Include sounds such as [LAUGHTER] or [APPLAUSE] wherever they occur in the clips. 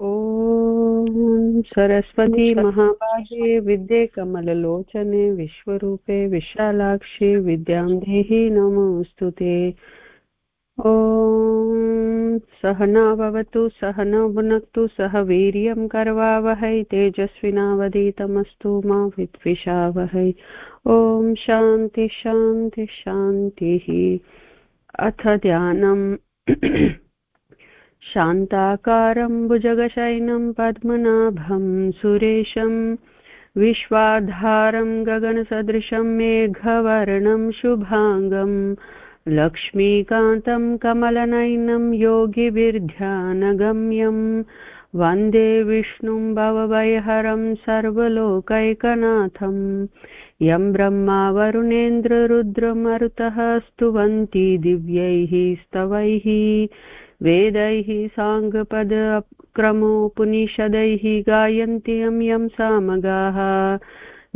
ॐ सरस्वती महाभागे विद्ये कमललोचने विश्वरूपे विशालाक्षि विद्यां देहि नमोऽस्तु ते। ॐ सहना भवतु सहना भुनक्तु सह वीर्यं करवावहै तेजस्विनावधीतमस्तु मा विद्विषावहै। ॐ शान्ति शान्ति शान्तिः। अथ ध्यानम् शान्ताकारं भुजगशयनं पद्मनाभं सुरेशं विश्वाधारं गगनसदृशं मेघवर्णं शुभाङ्गं लक्ष्मीकान्तं कमलनयनं योगिभिर्ध्यानगम्यं वंदे विष्णुं भवभयहरं सर्वलोकैकनाथं यं ब्रह्मा वरुणेन्द्ररुद्रमरुतः स्तुवन्ति दिव्यैः स्तवैः वेदैः साङ्गपदक्रमोपनिषदैः गायन्ति यं यं सामगाः।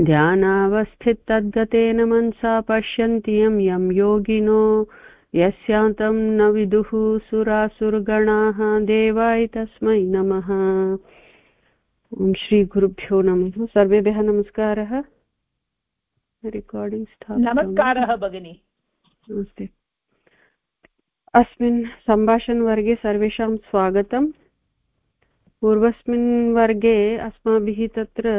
ध्यानावस्थितद्गतेन मनसा पश्यन्ति यं यं योगिनो। यस्यान्तं न विदुः सुरासुरगणाः देवाय तस्मै नमः। ॐ श्रीगुरुभ्यो नमः। सर्वेभ्यः नमस्कारः। रेकार्डिङ्ग् नमस्कारः भगिनी। नमस्ते। अस्मिन् सम्भाषणवर्गे सर्वेषां स्वागतम्। पूर्वस्मिन् वर्गे अस्माभिः तत्र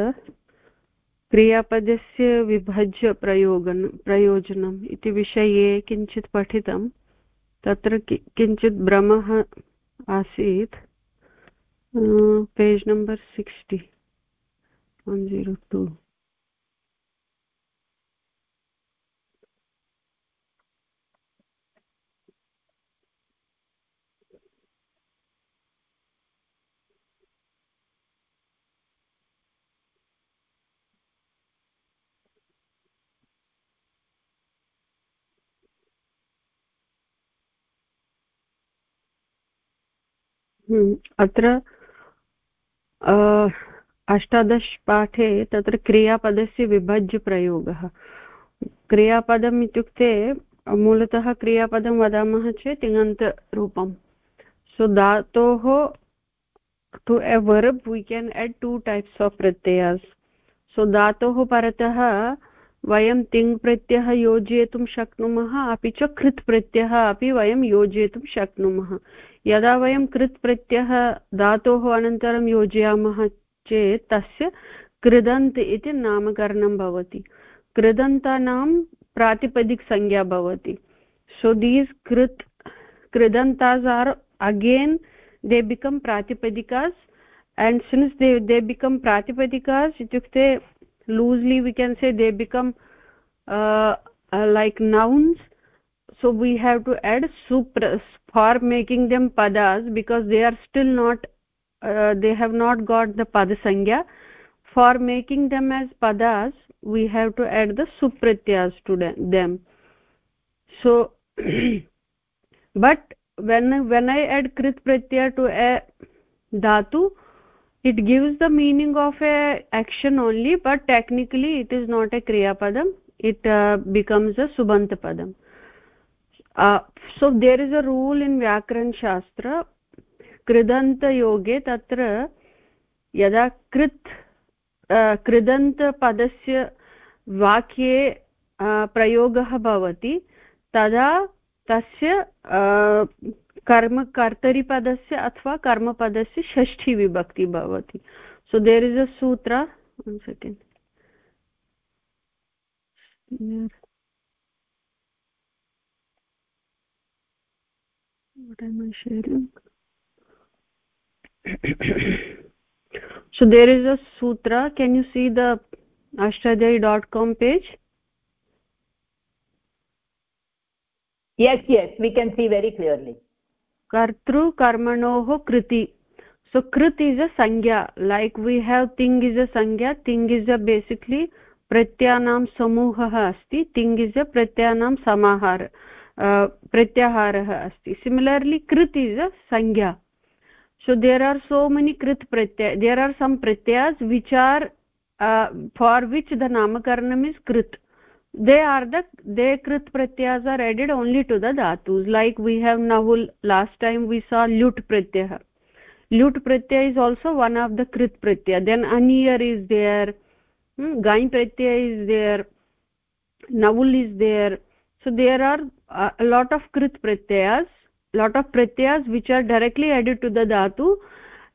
क्रियापदस्य विभज्य प्रयोगन, प्रयोजनम् इति विषये किञ्चित् पठितं तत्र किञ्चित् भ्रमः आसीत्। Page number sixty. One zero two. अत्र अष्टादशपाठे तत्र क्रियापदस्य विभज्यप्रयोगः। क्रियापदम् इत्युक्ते, मूलतः क्रियापदं वदामः चेत् तिङन्तरूपं सो धातोः to a verb we can add two types of प्रत्ययास् so धातोः परतः वयं तिङ् प्रत्ययः योजयितुं शक्नुमः, अपि च कृत् प्रत्ययः अपि वयं योजयितुं शक्नुमः। यदा वयं कृत् प्रत्ययः धातोः अनन्तरं योजयामः चेत् तस्य कृदन्त् इति नामकरणं भवति। कृदन्तानां प्रातिपदिकसंज्ञा भवति। सो दीस् कृत् कृदन्तास् आर् अगेन् दे बिकम् प्रातिपदिकास्, and since they they become pratipadikas ityukte loosely we can say they become uh, uh, like nouns. So we have to add supra for making them padas because they are still not uh, they have not got the pada sangya. For making them as padas we have to add the supratyas to them. So [CLEARS THROAT] but when when i add krit pratyaya to a dhatu it gives the meaning of a action only but technically it is not a kriya padam it uh, becomes a subant padam uh, so there so there is a rule in व्याकरणशास्त्र कृदन्तयोगे तत्र यदा कृत् कृदन्तपदस्य वाक्ये प्रयोगः भवति तदा तस्य कर्म कर्तरिपदस्य अथवा कर्मपदस्य षष्ठी विभक्ति भवति so there is a sutra so there is a sutra can you see the ashtadhyayi.com page yes yes we can see very clearly कर्तृकर्मणोः कृति। सो कृत् इस् अ संज्ञा। Like we have thing is अ संज्ञा। तिङ्ग् इस् अ बेसिक्लि प्रत्ययानां समूहः अस्ति। Thing is अ प्रत्ययानां समाहार प्रत्याहारः अस्ति। Similarly कृत् is a संज्ञा। So there are so many कृत् प्रत्यय there are some प्रत्ययास् विचार् for which the नामकरणम् is कृत्। They are the they krit pratyas are added only to the dhatus. Like we have nahul last time we saw lut pratyah lut pratyaya is also one of the krit pratyaya. Then aniyar is there hmm? gain pratyaya is there navul is there. So there are a lot of krit pratyayas lot of pratyayas which are directly added to the dhatu.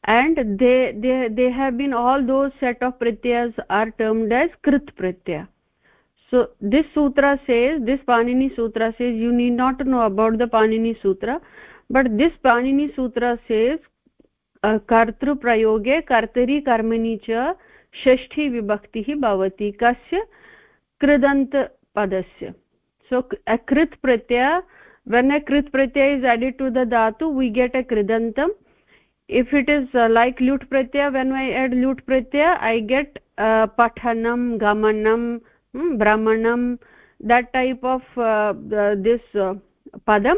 And they they they have been all those set of pratyayas are termed as krit pratyaya so this sutra says this panini sutra says you need not know about the panini sutra but this panini sutra says कर्तृ प्रयोगे कर्तरि कर्मणि च षष्ठी विभक्तिः भवति कस्य कृदन्तपदस्य so a krit pratyaya when a krit pratyaya is added to the dhatu we get a kridantam if it is uh, like lut pratyaya when i add lut pratyaya i get uh, pathanam gamanam hmm, brahmanam that type of uh, the, this uh, padam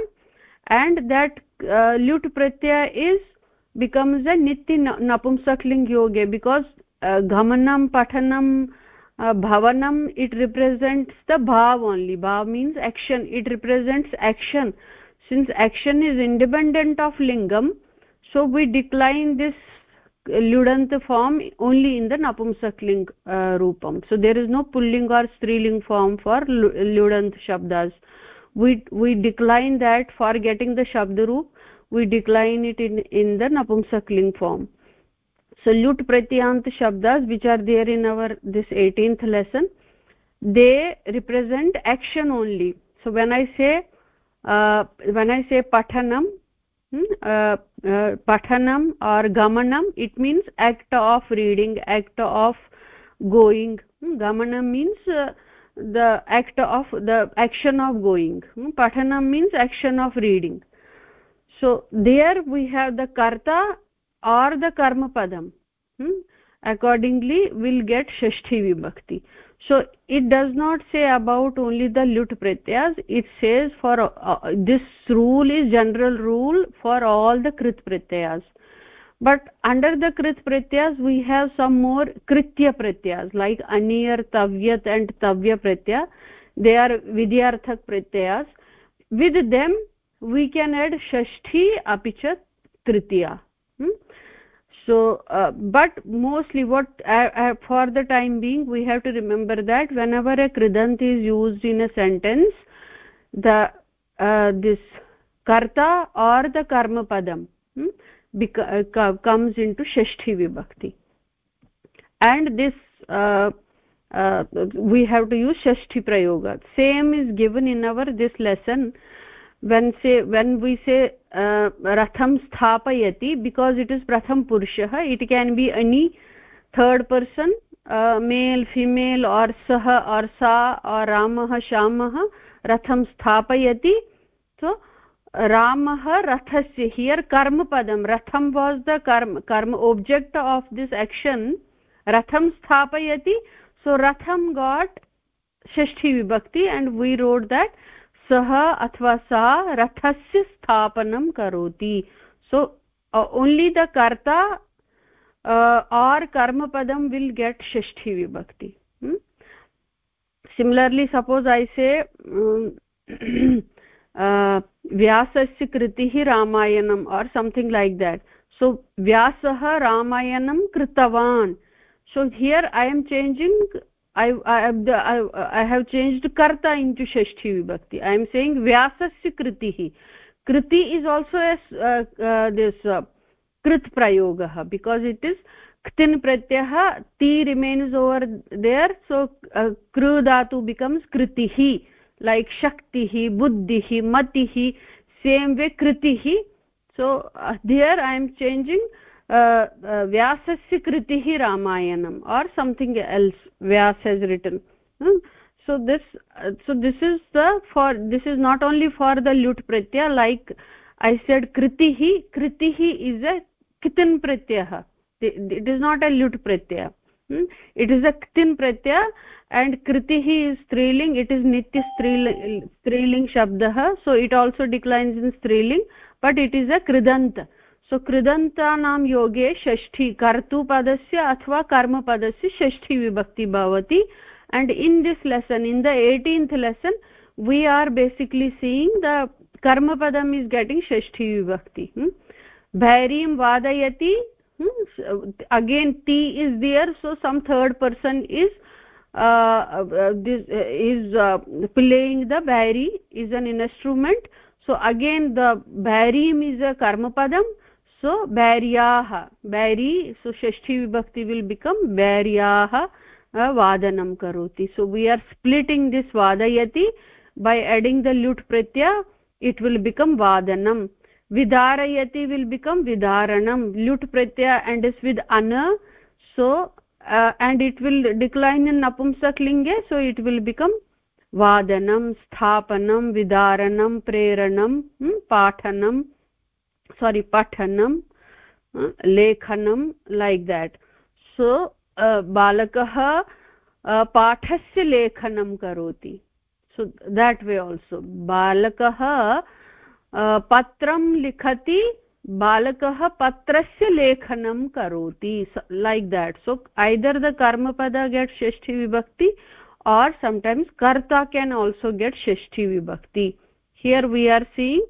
and that uh, lut pratyaya is becomes a nitya napumsakling yoge because uh, gamanam pathanam uh, bhavanam it represents the bhav only bhav means action it represents action since action is independent of lingam so we decline this ludant form only in the napumsakling uh, roopam so there is no pulling or striling form for ludant shabdas. We we decline that for getting the shabd we decline it in in the napumsakling form. So lut pratyant shabdas which are there in our this 18th lesson they represent action only. So when i say uh, when i say pathanam Hmm, uh, uh, pathanam or gamanam it means act of reading act of going. Hmm, gamanam means uh, the act of the action of going. Hmm, pathanam means action of reading. So there we have the karta or the karma padam hmm? accordingly we'll get shashti vibhakti so it does not say about only the lut pratyas. It says for uh, this rule is general rule for all the krit pratyas. But under the krit pratyas we have some more kritya pratyas like anir tavyat and tavya pratyaya they are vidyarthak pratyas. With them we can add shashti apicha tritiya. Hmm? So uh, but mostly what uh, uh, for the time being we have to remember that whenever a kridant is used in a sentence the uh, this karta or the karma padam hmm, uh, comes into shashti vibhakti. And this we have to use shashti prayoga. Same is given in our this lesson when say when we say uh, ratham sthapayati because it is pratham purushah it can be any third person uh, male female or sah or sa or ramah shamah ratham sthapayati so ramah rathasya here karma padam ratham was the karma karma object of this action ratham sthapayati so ratham got shashti vibhakti and we wrote that सः अथवा सा रथस्य स्थापनं करोति। So only the कर्ता or कर्मपदं will get षष्ठी विभक्ति। सिमिलर्लि सपोज् ऐ से व्यासस्य कृतिः रामायणम् are something like that so व्यासः रामायणं कृतवान्। So, here i am changing I have changed कर्ता इन् टु षष्ठी विभक्ति ऐ एम् सेयिङ्ग् व्यासस्य कृतिः कृति इस् आल्सो एस् दिस् कृत् प्रयोगः बिकास् इट् इस् क्तिन् प्रत्ययः ति रिमेन्स् ओवर् देयर् सो कृ धातु बिकम्स् कृतिः लैक् शक्तिः बुद्धिः मतिः सेम् वे कृतिः so there I am changing व्यासस्य कृतिः रामायणम् or something else Vyas has written so this so this is the for this is not only for the ल्युट् प्रत्यय लैक् ऐ सेड् कृतिः कृतिः इस् अ कितिन् प्रत्ययः it is not a ल्युट् प्रत्यय it is a कितिन् प्रत्यय and कृतिः इस् स्त्रीलिङ्ग् इट् इस् नित्य स्त्रीलिङ्ग् स्त्रीलिङ्ग् शब्दः so it also declines in स्त्रीलिङ्ग् but it is a कृदन्त् सो कृदन्तानां योगे षष्ठी, कर्तुपदस्य अथवा कर्मपदस्य षष्ठी विभक्ति भवति। And in this lesson in the eighteenth lesson we are basically seeing the कर्मपदम् is getting षष्ठी विभक्ति। भैरीं वादयति again T is there so some third person is is playing the Bhairi is an instrument so again the भैरीम् is a कर्मपदम् so बैर्याः बैरी so षष्ठी विभक्ति will become बैर्याः वादनं करोति so we are splitting this वादयति by adding the ल्युट् प्रत्य it will become वादनम् विदारयति विल् बिकम् विदारणम् ल्युट् प्रत्य and is with on so and it will decline in नपुंसकलिङ्गे so it will become वादनम् स्थापनम् विदारणम् प्रेरणम् पाठनम् sorry pathanam uh, lekhanam like that so uh, balakah uh, पाठस्य लेखनं करोति also balakah uh, patram likhati balakah patrasya lekhanam karoti so, like that so either the karma pada gets shashti vibhakti or sometimes karta can also get shashti vibhakti here we are seeing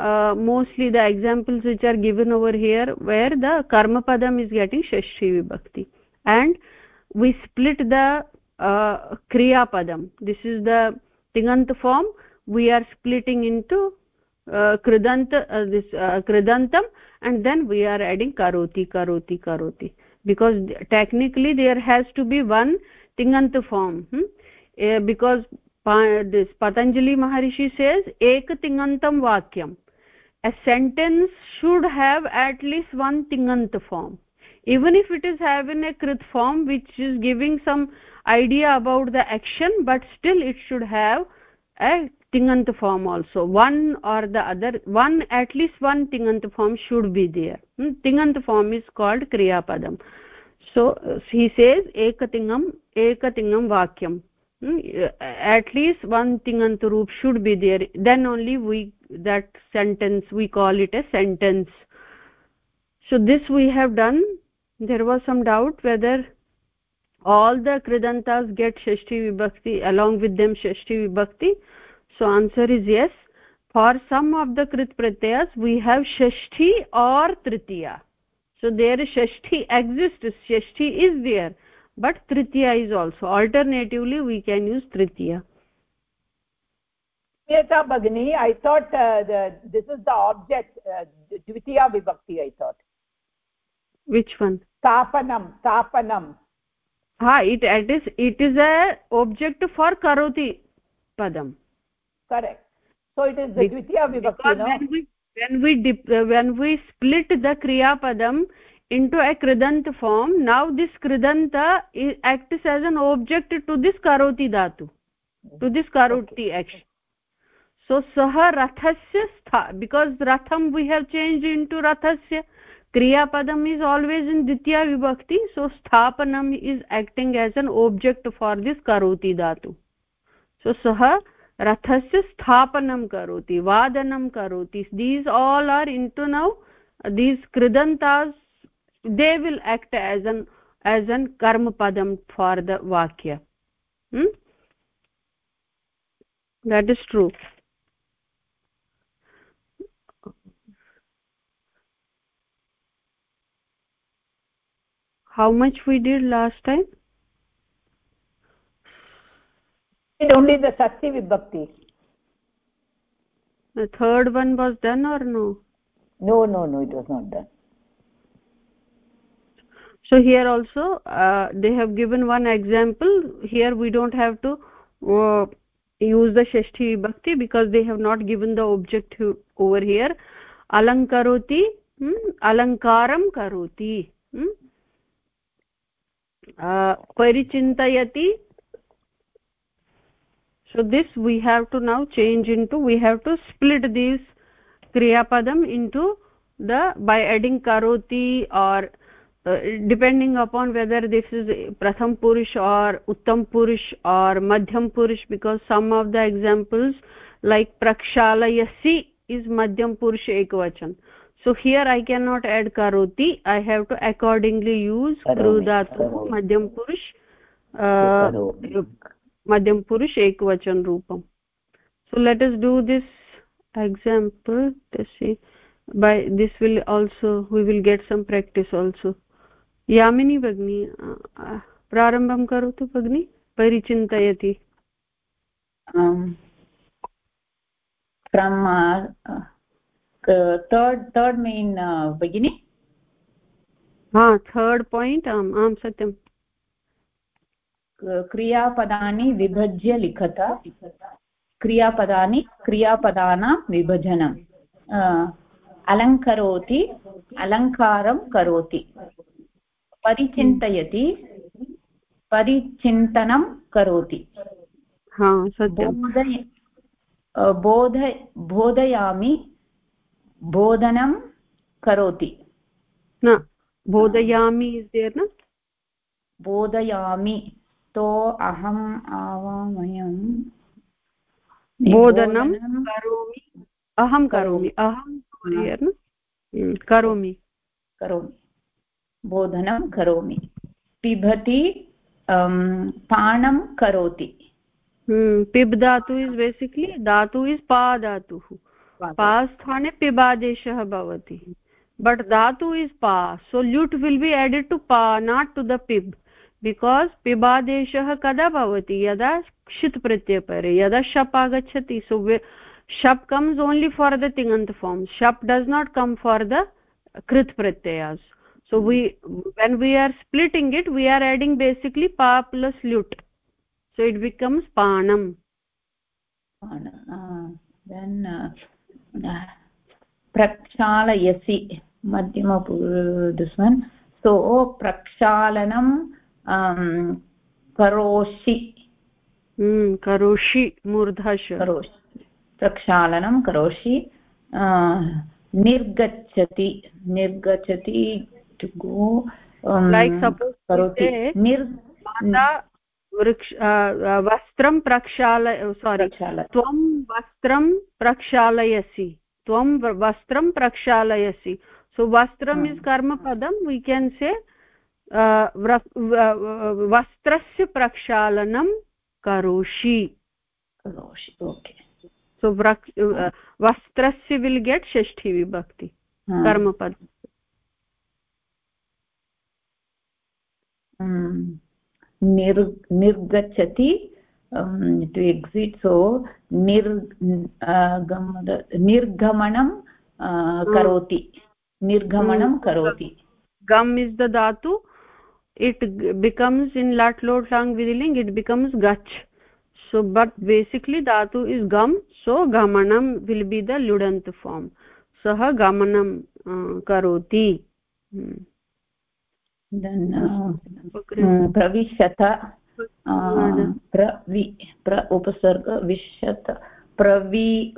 uh, mostly the examples which are given over here where the karma padam is getting shashti vibhakti. And we split the uh, kriya padam. This is the tingant form. We are splitting into uh, kridant uh, this kridantam and then we are adding karoti karoti karoti. Because technically there has to be one tingant form hmm? because this patanjali maharishi says ek tingantam vakyam a sentence should have at least one tingant form even if it is having a krit form which is giving some idea about the action but still it should have a tingant form also one or the other one at least one tingant form should be there hmm? tingant form is called kriya padam so he says ekatingam ekatingam vakyam? Hmm, at least one tingant roop should be there. Then only we that sentence we call it a sentence. So this we have done. There was some doubt whether all the kridantas get shashti vibhakti along with them shashti vibhakti. So answer is yes. For some of the krit pratyas we have shashti or tritiya. So there shashti exists shashti is there but tritiya is also alternatively we can use tritiya Yata Bhagini, I thought uh, the, this is the object, uh, Dvitiya Vibhakti, I thought. Which one? Tapanam, Tapanam. Ha, it, it is, it is a object for Karoti Padam. Correct. So it is the Dvitiya Vibhakti, no? When we, when we dip, uh, when we split the kriya padam into a kridant form now this kridanta acts as an object to this karoti dhatu to this karoti action so sah rathasya stha because ratham we have changed into rathasya kriya padam is always in ditya vibhakti so sthapanam is acting as an object for this karoti dhatu so sah रथस्य स्थापनं करोति वादनं करोति these all are into now these कृदन्तास् they will act as an as an karma padam for the vakya. Hmm? that is true. How much we did last time? It only the sati vibhakti the third one was done or no? No no no it was not done so here also uh, they have given one example here we don't have to uh, use the shashti vibhakti because they have not given the object over here alankaroti hmm? alankaram karoti hmm? uh, so this we have to now change into we have to split these kriya padam into the by adding karoti or depending upon whether this is pratham purush or uttam purush or madhyam purush because some of the examples like prakshalayasi is madhyam purush ekvachan. So here i cannot add karoti i have to accordingly use kru dhatu madhyam purush uh, madhyam purush ekvachan roopam so let us do this example. Let's see. By this will also we will get some practice also यामिनी भगिनी प्रारम्भं करोतु भगिनि परिचिन्तयति। From third third man भगिनि हा third point आम् आं सत्यं क्रियापदानि विभज्य लिखत। क्रियापदानि क्रियापदानां विभजनम्। अलङ्करोति अलङ्कारं करोति। परिचिन्तयति परिचिन्तनं करोति। बोधय बोध बोधयामि बोधनं करोति। न बोधयामि न? बोधयामि तो अहम् आवामयं बोधनं करोमि। अहं करोमि। अहं हम्म, करोमि। करोमि। बोधनं करोमि। पिबति पानं करोति। हम्म, पिब् धातु इस् बेसिक्लि धातु इस् पा धातुः। पा स्थाने पिबादेशः भवति। बट् धातु इस् पा सो ल्युट् विल् बि एडेड् टु पा नाट् टु द पिब्। बिकास् पिबादेशः कदा भवति? यदा क्षित् प्रत्ययपरे यदा शप् आगच्छति। सो shap comes only for the tingant form shap does not come for the krit pratyayas so we when we are splitting it we are adding basically pa plus lut so it becomes panam uh, then uh, prakshalayasi madhyama this one so prakshalanam um, karoshi hmm karoshi murdhash karoshi प्रक्षालनं करोषि निर्गच्छति निर्गच्छति to go करोति निर् वृक्ष वस्त्रं प्रक्षाल सोरि त्वं वस्त्रं प्रक्षालयसि त्वं वस्त्रं प्रक्षालयसि सो वस्त्रम् इस् कर्मपदं वी केन् से वस्त्रस्य प्रक्षालनं करोषि करोषि ओके सो वस्त्रस्य विल् गेट् षष्ठी विभक्ति कर्मपद निर् निर्गच्छति टु एक्सिट् सो निर् निर्गमनं करोति। hmm. निर्गमनं hmm. करोति। गम् इस् ददातु इट् बिकम्स् इन् लट् लोट् लाङ्ग् विदिलिङ्ग् इट् बिकम्स् गच्छ। सो बट् बेसिक्लि धातु इस् गम् सो गमनं विल् बि द लुडन्त् फार्म् सः गमनं करोति। hmm. Uh, pravishyata प्रवि प्र उपसर्ग विशत प्रवि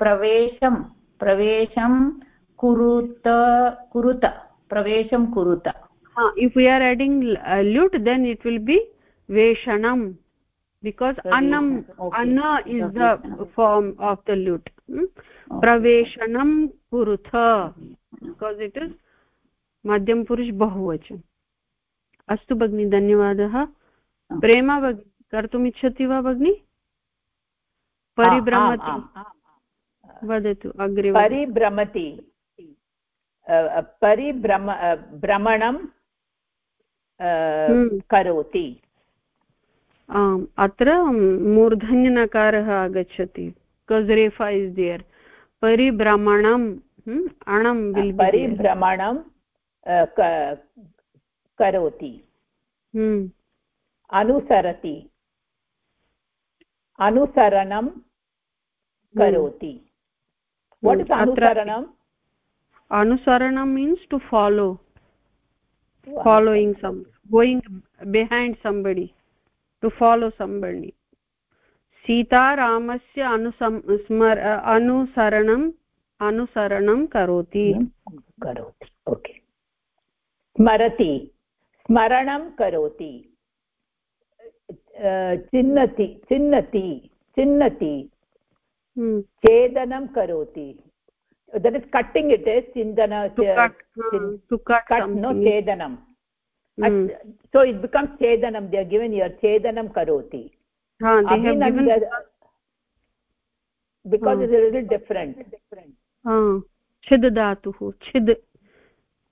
प्रवेशं प्रवेशं कुरुत कुरुत प्रवेशं कुरुत uh, if we are adding uh, lut then it will be veshanam because annam okay. anna is the form of the lut hmm? okay. praveshanam kurutha because it is madhyam purush bahuvachan अस्तु भगिनि धन्यवादः। प्रेमा कर्तुम् इच्छति वा भगिनि? परिभ्रमति। वदतु अग्रे परिभ्रमति। परिभ्रम भ्रमणं हम्म। करोति। आम् अत्र मूर्धन्यनकारः आगच्छति। कज्रेफा इस् दियर् परिभ्रमणम् अणं परिभ्रमणं करोति। अनुसरति अनुसरणं करोति अनुसरणम् अनुसरणं means to follow following some going behind somebody to follow somebody. सीतारामस्य अनुसम् अनुसरणम् अनुसरणं करोति करोति ओके स्मरति स्मरणं करोति चिन्नति चिन्नति चिन्नति छेदनं करोति uh, cut no chedanam mm. so it becomes chedanam they are given here chedanam karoti ha they have given because uh, it's a little different छिद्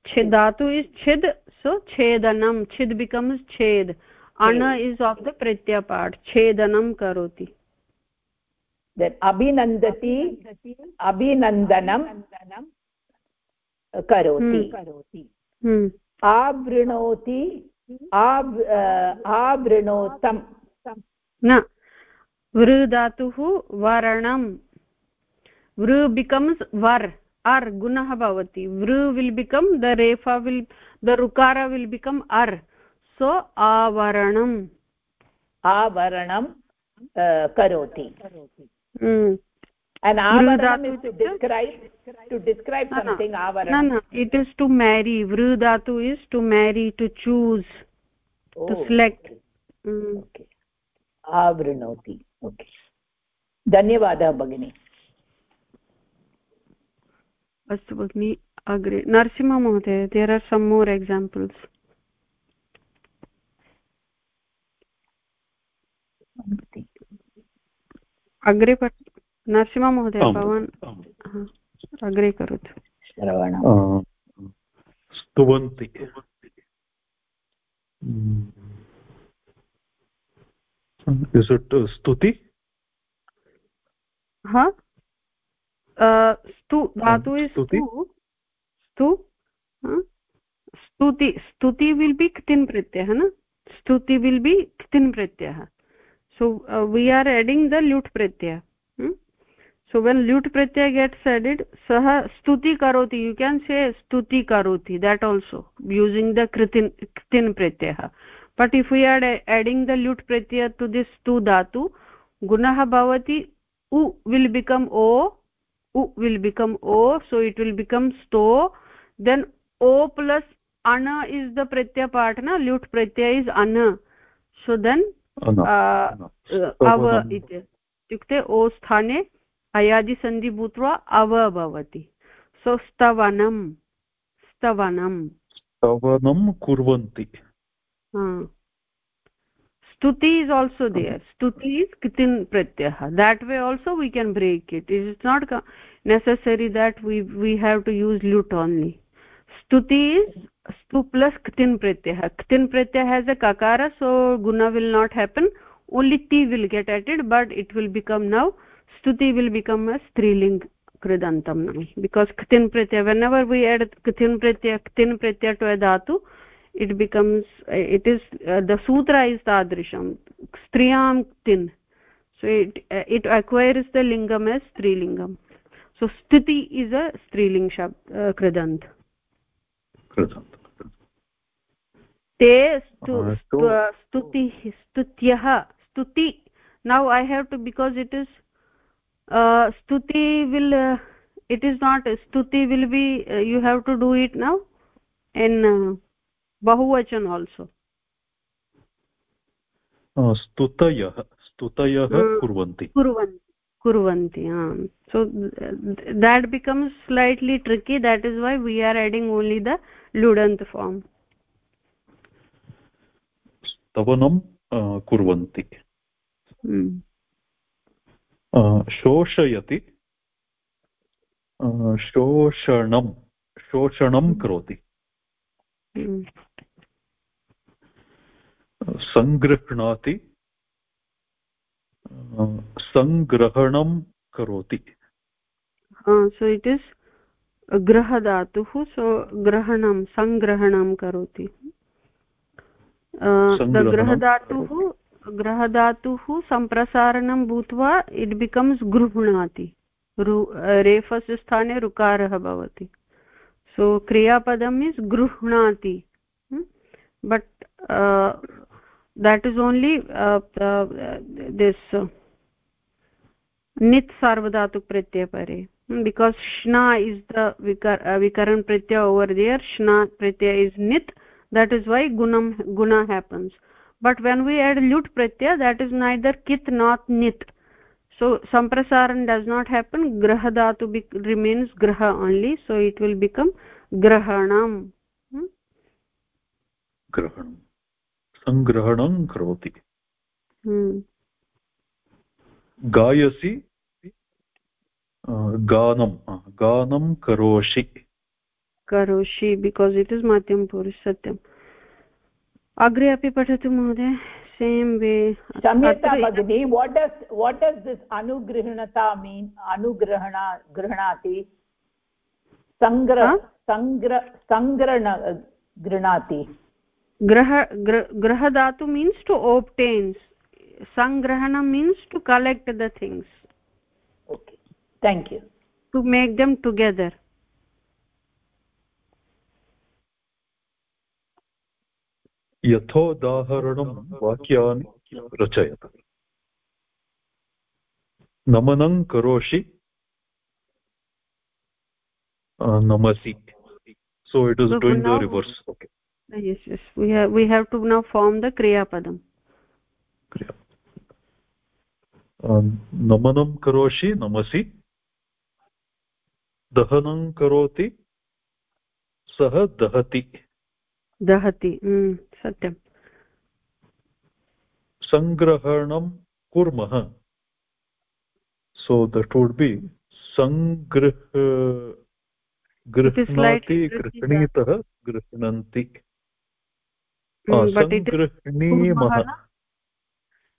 छिद् छिद् धातु इस् छिद् सो छेदनं छिद् बिकम्स् छेद्. अण इस् आफ् द प्रत्यय part छेदनं करोति. अभिनन्दति अभिनन्दनं करोति. करोति. आवृणोति आवृणोतम् न. वृ धातुः वरणं. वृ बिकम्स् वर्. अर् गुणः भवति। वृ विल् बिकम् द रेफा विल् द रुकार विल् बिकम् अर् सो आवरणम् आवरणं करोति। इट् इस् टु मेरी वृ धातु is to marry to choose to select आवृणोति। धन्यवादः भगिनी। अस्तु भगिनि अग्रे नरसिंहमहोदय there are some more examples अग्रे पठ नरसिंहमहोदय भवान् अग्रे करोतु स्तुवन्ति स्तुति स्तु धातु स्तु स्तुति स्तुति विल् बि क्तिन् प्रत्ययः न? स्तुति विल् बि क्तिन् प्रत्ययः। So we are adding the ल्युट् प्रत्यय so when ल्युट् Pratyaya gets added सः स्तुति करोति। यु केन् से स्तुति करोति देट् आल्सो यूसिङ्ग् द कृतिन् क्तिन् प्रत्ययः। But if we are adding the ल्युट् प्रत्यय टु दिस् टु धातु गुणः भवति उ विल् बिकम् ओ u will become o so it will become sto then o plus ana is the pratyay part na lut pratyay is ana so then uh, av iti इत्युक्ते ओ स्थाने अयादिसन्धि भूत्वा अव भवति सो स्तवनं स्तवनं स्तवनं कुर्वन्ति stuti is also there stuti is kitin pratyah that way also we can break it it is not necessary that we we have to use lut only stuti is stu plus kitin pratyah kitin pratyah has a kakara so guna will not happen only ti will get added but it will become now stuti will become a striling kridantam now because ktin pratyaya whenever we add ktin pratyaya ktin pratyaya to a dhatu it becomes it is uh, the sutra is tadrisham striyam ktin so it uh, it acquires the lingam as strilingam so stiti is a striling shabd uh, kridant kridant te stu stuti stutyah stuti. Now i have to because it is uh, stuti will uh, it is not stuti will be uh, you have to do it now in uh, बहुवचन also स्तुतयः स्तुतयः कुर्वन्ति। कुर्वन्ति कुर्वन्ति so that becomes slightly tricky that is why we are adding only the लुडन्त् form स्तवनं कुर्वन्ति। शोषयति। शोषणं शोषणं करोति। सङ्गृह्णाति सङ्ग्रहणं करोति। सो इट् इस् ग्रहधातुः सो ग्रहणं सङ्ग्रहणं करोति। ग्रहधातुः ग्रहधातुः सम्प्रसारणं भूत्वा इट् बिकम्स् गृह्णाति। रेफस्य स्थाने ऋकारः भवति। सो क्रियापदम् इस् गृह्णाति। But that is only this नित् सार्वधातुक प्रत्ययपरे बिकास् श्ना इस् द विकर विकरण प्रत्यय ओवर् देयर् श्ना प्रत्यय इस् नित् that is why gunam guna happens but when we add lut pratyaya that is neither kit not nit so samprasaran does not happen grah dhatu remains graha only so it will become grahanam hmm? grahanam sangrahanam karoti hmm. गायसि गानं गानं करोषि। करोषि because it is मध्यम पुरुष सत्यम् अग्रे अपि पठतु महोदय सेम् वे क्षम्यता भगिनी वाट् डस् दिस् अनुगृह्णता मीन् अनुग्रहणा गृह्णाति। सङ्ग्रह सङ्ग्र सङ्ग्रहण गृह्णाति ग्रह ग्रहधातु मीन्स् टु ओप्टेन्स् सङ्ग्रहणं means to collect the things okay thank you to make them together यथोदाहरणं वाक्यानि रचयत। नमनं करोषि। नमसि। So it is so doing now, the reverse. Okay. Yes yes. We have we have to now form the kriya padam. Kriya. नमनं करोषि नमसि दहनं करोति सः दहति दहति सत्यं सङ्ग्रहणं कुर्मः सो दट् वुड् बि सङ्गृह गृह्णाति गृह्णीतः गृह्णन्ति सङ्गृह्णीमः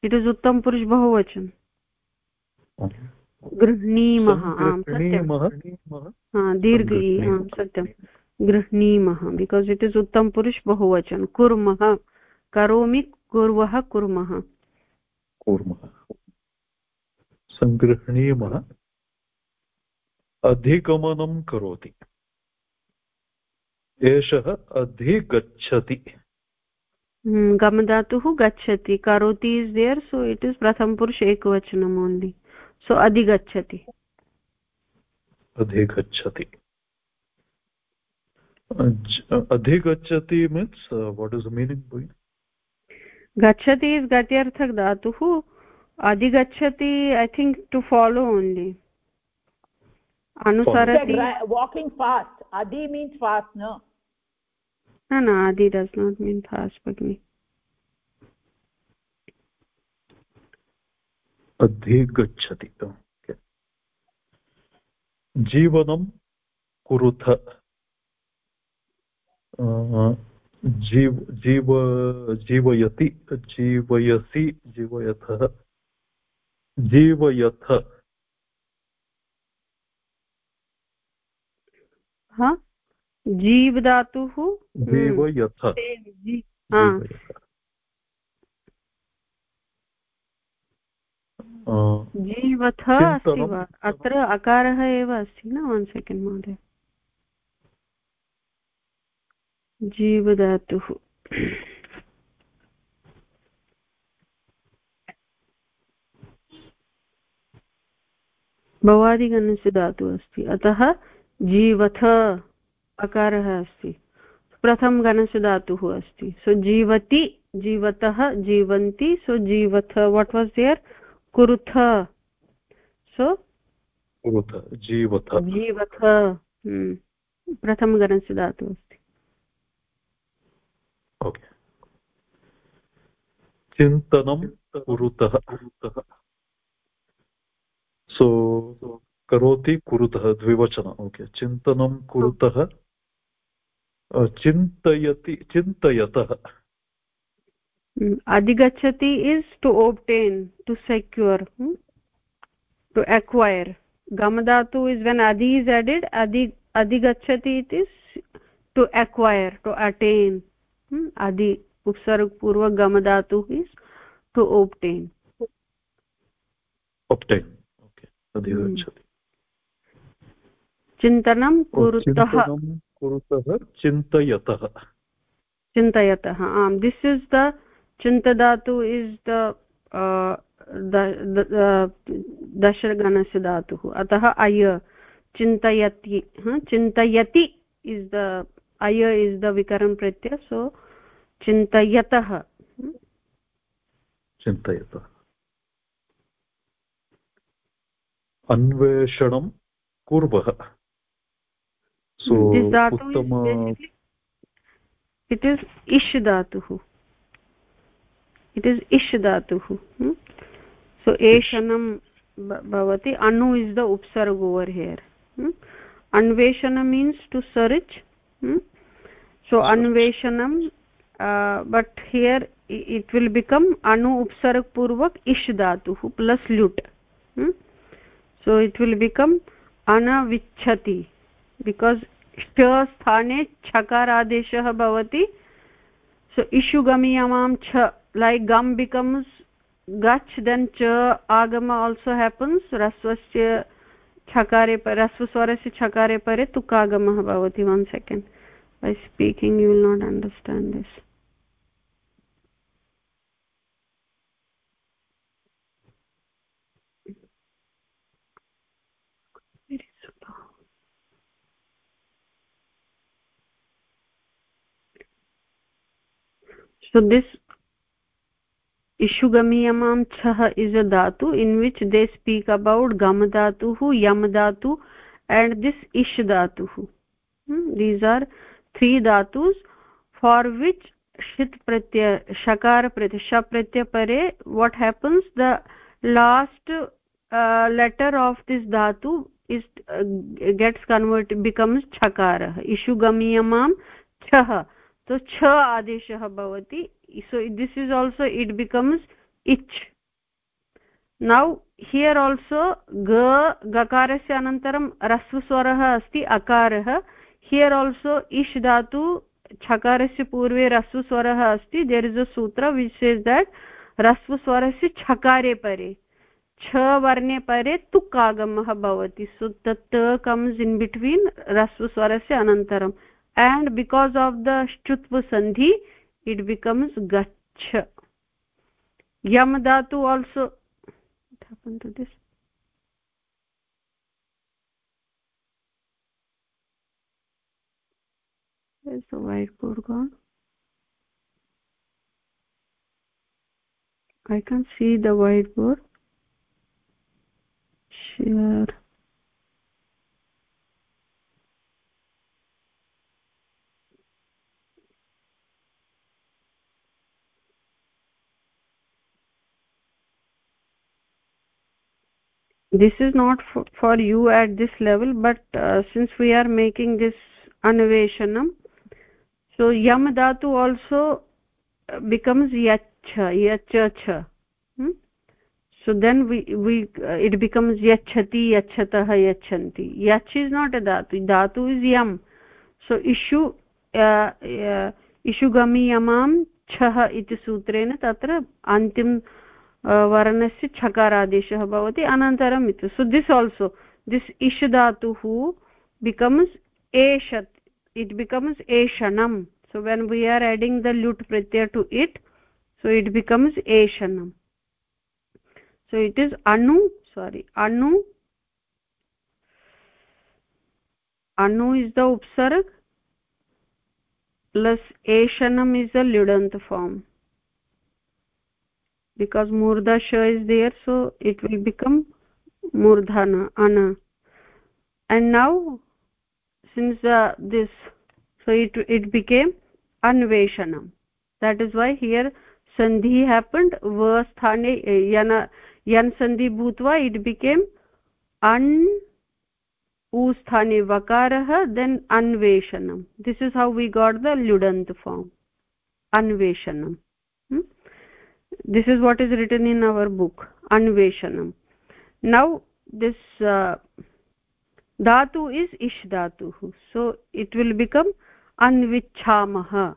इट् इस् उत्तम पुरुष बहुवचन गृह्णीमः दीर्घ सत्यं गृह्णीमः बिकास् इट् इस् उत्तम पुरुष बहुवचन कुर्मः करोमि कुर्वः कुर्मः कुर्मः सङ्गृह्णीमः अधिगमनं करोति एषः अधिगच्छति गमधातुः गच्छति करोति is there so it is प्रथम पुरुष एकवचनम् ओन्लि सो अधिगच्छति अधिगच्छति अधिगच्छति मीन्स् वाट् इस् मीनिङ्ग् गच्छति इस् गत्यर्थक धातुः अधिगच्छति I think to follow only अनुसरति walking fast adi means fast no? No no adi does not mean fast bagni अधिगच्छति जीवनं कुरुथ। जीव जीव जीवयति जीवयसि जीवयथः। जीवयथ। जीव धातुः जीवयथ जीवथ अस्ति वा? अत्र अकारः एव अस्ति न? वन् सेकेण्ड् महोदय। जीवधातुः। भवादिगणस्य धातुः अस्ति। अतः जीवथ। अकारः अस्ति। प्रथमगणस्य धातुः अस्ति। सो जीवति जीवतः जीवन्ति सो जीवथ वाट् वास् देयर् कुरुथ। सो जीवथ। जीवथ हम्म। प्रथमगणस्य धातुः अस्ति। चिन्तनं कुरुतः। सो करोति कुरुतः द्विवचन। ओके चिन्तनं कुरुतः। चिन्तयति चिन्तयतः। अधिगच्छति is to obtain to secure to acquire गमधातु is when अधि इस् एडेड् अधि अधिगच्छति is to acquire to attain अधि उपसर्गपूर्वक गमधातुः इस् टु ओप्टेन् ओप्टेन् चिन्तनं कुरुतः। कुरुतः चिन्तयतः। चिन्तयतः आम्। दिस् इस् द चिन्तदातु इस् द दशगणस्य धातुः। अतः अय चिन्तयति चिन्तयति इस् द अय इस् द विकरं प्रत्यय सो चिन्तयतः। चिन्तयतः। अन्वेषणं कुर्वः। So this dhatu uttama it is ish dhatuh it is ish dhatuh hmm? so eshanam bhavati anu is the upsarg over here hmm? anveshana means to search hmm? so anveshanam uh, but here it will become anu upsarg purvak ish dhatu plus lut hmm? so it will become anavichhati because स्थाने छकारादेशः भवति सो इषु गमयामां छ like गम् becomes गच्छ then च आगम also happens ह्रस्वस्य छकारे परे ह्रस्वस्वरस्य छकारे परे तुकागमः भवति one second I speaking you will not understand this so this ishugamiyamam chah is a dhatu in which they speak about gam dhatu yam dhatu and this ish dhatu hmm? these are three dhatus for which shit pratyaya shakar pratyaya sha pratyaya pare what happens the last uh, letter of this dhatu is uh, gets converted becomes chakarah ishugamiyamam chah तो छ आदेशः भवति। So this is also it becomes itch now here also ग, गकारस्य अनन्तरं रस्वस्वरः अस्ति, अकारः। Here also इष् धातु, छकारस्य पूर्वे रस्वस्वरः अस्ति। देर् इस् अ सूत्र विच् इस् देट् रस्वस्वरस्य छकारे परे, छ वर्णे परे तुक् आगमः भवति। सो त कम्स् इन् बिट्वीन् रस्वस्वरस्य अनन्तरं and because of the shtutva sandhi it becomes gach yam dhatu also what happened to this? Where's the whiteboard gone? I can see the whiteboard share this is not for, for you at this level but uh, since we are making this anveshanam so yam dhatu also uh, becomes yacha yacha hmm? so then we we uh, it becomes yachati yachatah yachanti yach is not a dhatu dhatu is yam so ishu uh, uh, ishugami yamam chah iti sutrena tatra antim वर्णस्य छकारादेशः भवति। अनन्तरम् इति। So this also this इष् धातुः becomes एषत् it becomes एषणम् so when we are adding the ल्युट् Pratyaya to it so it becomes एषणम् so it is अणु sorry अणु अणु इस् द उप्सर्ग् प्लस् एषणम् is a ल्युडन्त् form because murdha is there so it will become murdhana ana and now since uh, this so it it became anveshanam that is why here sandhi happened va sthane yana yan sandhi bhutva it became an u sthane vakarah then anveshanam this is how we got the ludant form anveshanam? This is what is written in our book anveshanam now this uh, dhatu is ish dhatu so it will become anvichamah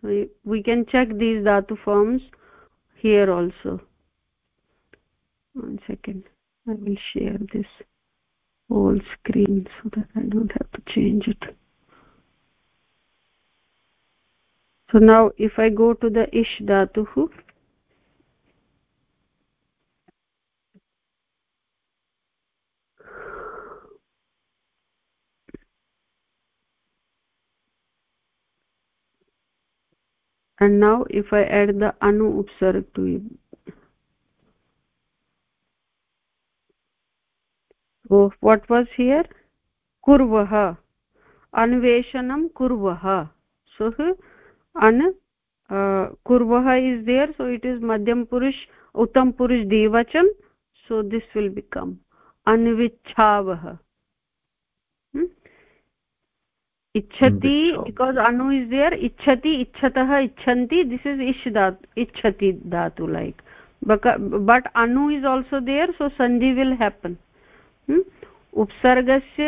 so we can check these dhatu forms here also. One second. I will share this whole screen so that i don't have to change it. So now if i go to the ish dhatu and now if i add the anu upsarg to it. So what was here? Kurvah anveshanam kurvah so an uh, kurvah is there. So it is madhyam purush uttam purush devachan so this will become anvichhavah इच्छति because अणु is there इच्छति इच्छतः इच्छन्ति this is इच्छ दातु इच्छति धातु like but अणु इस् आल्सो देयर् सो सन्धि विल् हेपन् उपसर्गस्य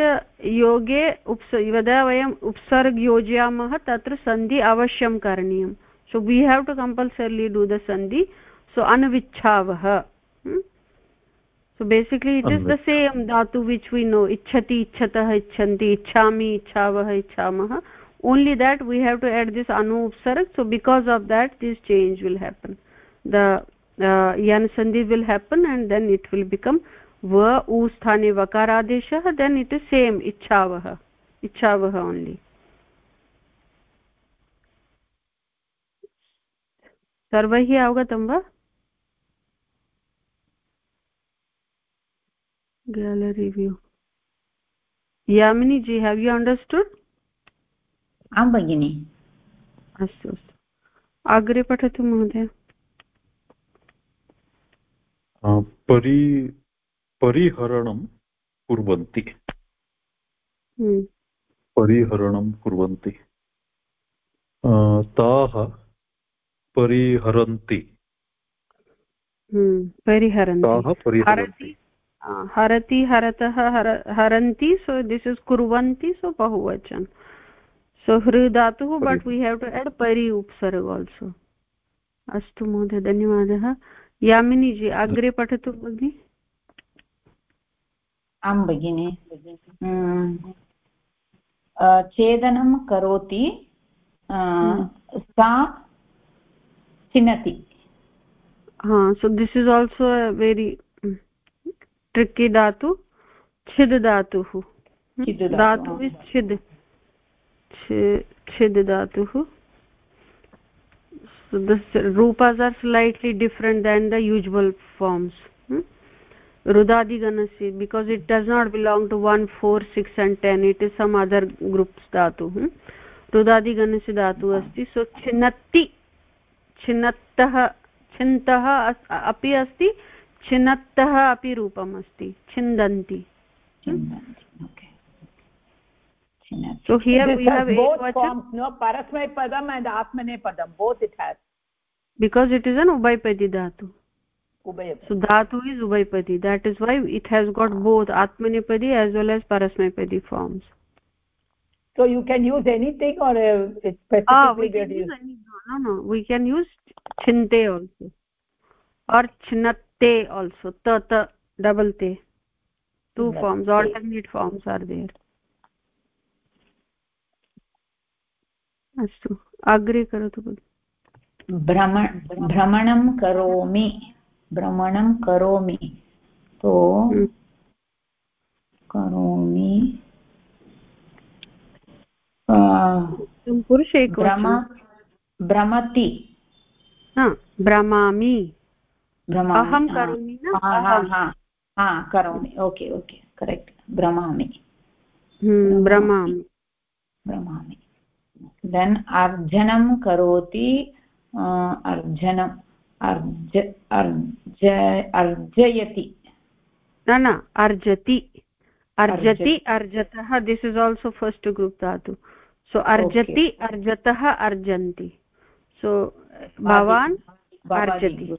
योगे उपस यदा वयम् उपसर्ग योजयामः तत्र सन्धि अवश्यं करणीयं so we have to compulsorily do the सन्धि सो अनविच्छावः so basically it is the same dhatu which we know ichhati ichatah ichanti ichhami ichhavah ichamah only that we have to add this anu upsarg so because of that this change will happen the uh, yan sandhi will happen and then it will become व उ स्थाने वकारादेशः then it is same इच्छावः इच्छावः only सर्वैः अवगतं वा gallery view yamini ji have you understood? आं भगिनि। अस्तु अस्तु। अग्रे पठतु महोदय। परि परिहरणं कुर्वन्ति। हम्म। परिहरणं कुर्वन्ति। ताः परिहरन्ति। हम्म, परिहरन्ति। हरति हरतः हर हरन्ति सो दिस् इस् कुर्वन्ति सो बहुवचन। सो हृ धातुः but we have to add परि उप्सर्ग आल्सो अस्तु महोदय धन्यवादः। यामिनी जी अग्रे पठतु भगिनि। आं भगिनि। छेदनं करोति सा चिनति। हा so this is also very tricky धातु छिद दातु धातु छिद् छिद् धातुः। रूपास् are slightly different than the usual forms रुदादिगणस्य because it does not belong to one four six and ten it is some other groups धातुः रुदादिगणस्य धातुः अस्ति सो छिनत्ति छिन्नत्तः छिन्तः अपि छिनत्तः अपि रूपम् अस्ति छिन्दन्ति बिकास् इट् इस् अन् उभयपदि धातु सो धातु is उभयपदि that is why it has got both आत्मनेपदि as well as परस्मैपदि forms so you can use anything or uh, specifically ah, we can use any, no no we can use chinte also. Or chinat chinatte also ta ta double te two Chinatte. forms te. alternate forms are there अस्तु अग्रे करोतु भ्रम भ्रमणं करोमि भ्रमणं करोमि तो हम्म। करोमि पुरुषे भ्रमति भ्रमामि अहं करोमि हा करोमि। Okay okay. करेक्ट्। भ्रमामि हम्म, भ्रमामि भ्रमामि देन् अर्जनं करोति अर्जनम् अर्ज़ अर्ज़ अर्जयति। न न अर्जति। अर्जति अर्जतः। This is also first group धातु। सो अर्जति अर्जतः अर्जन्ति। सो भवान् अर्जति।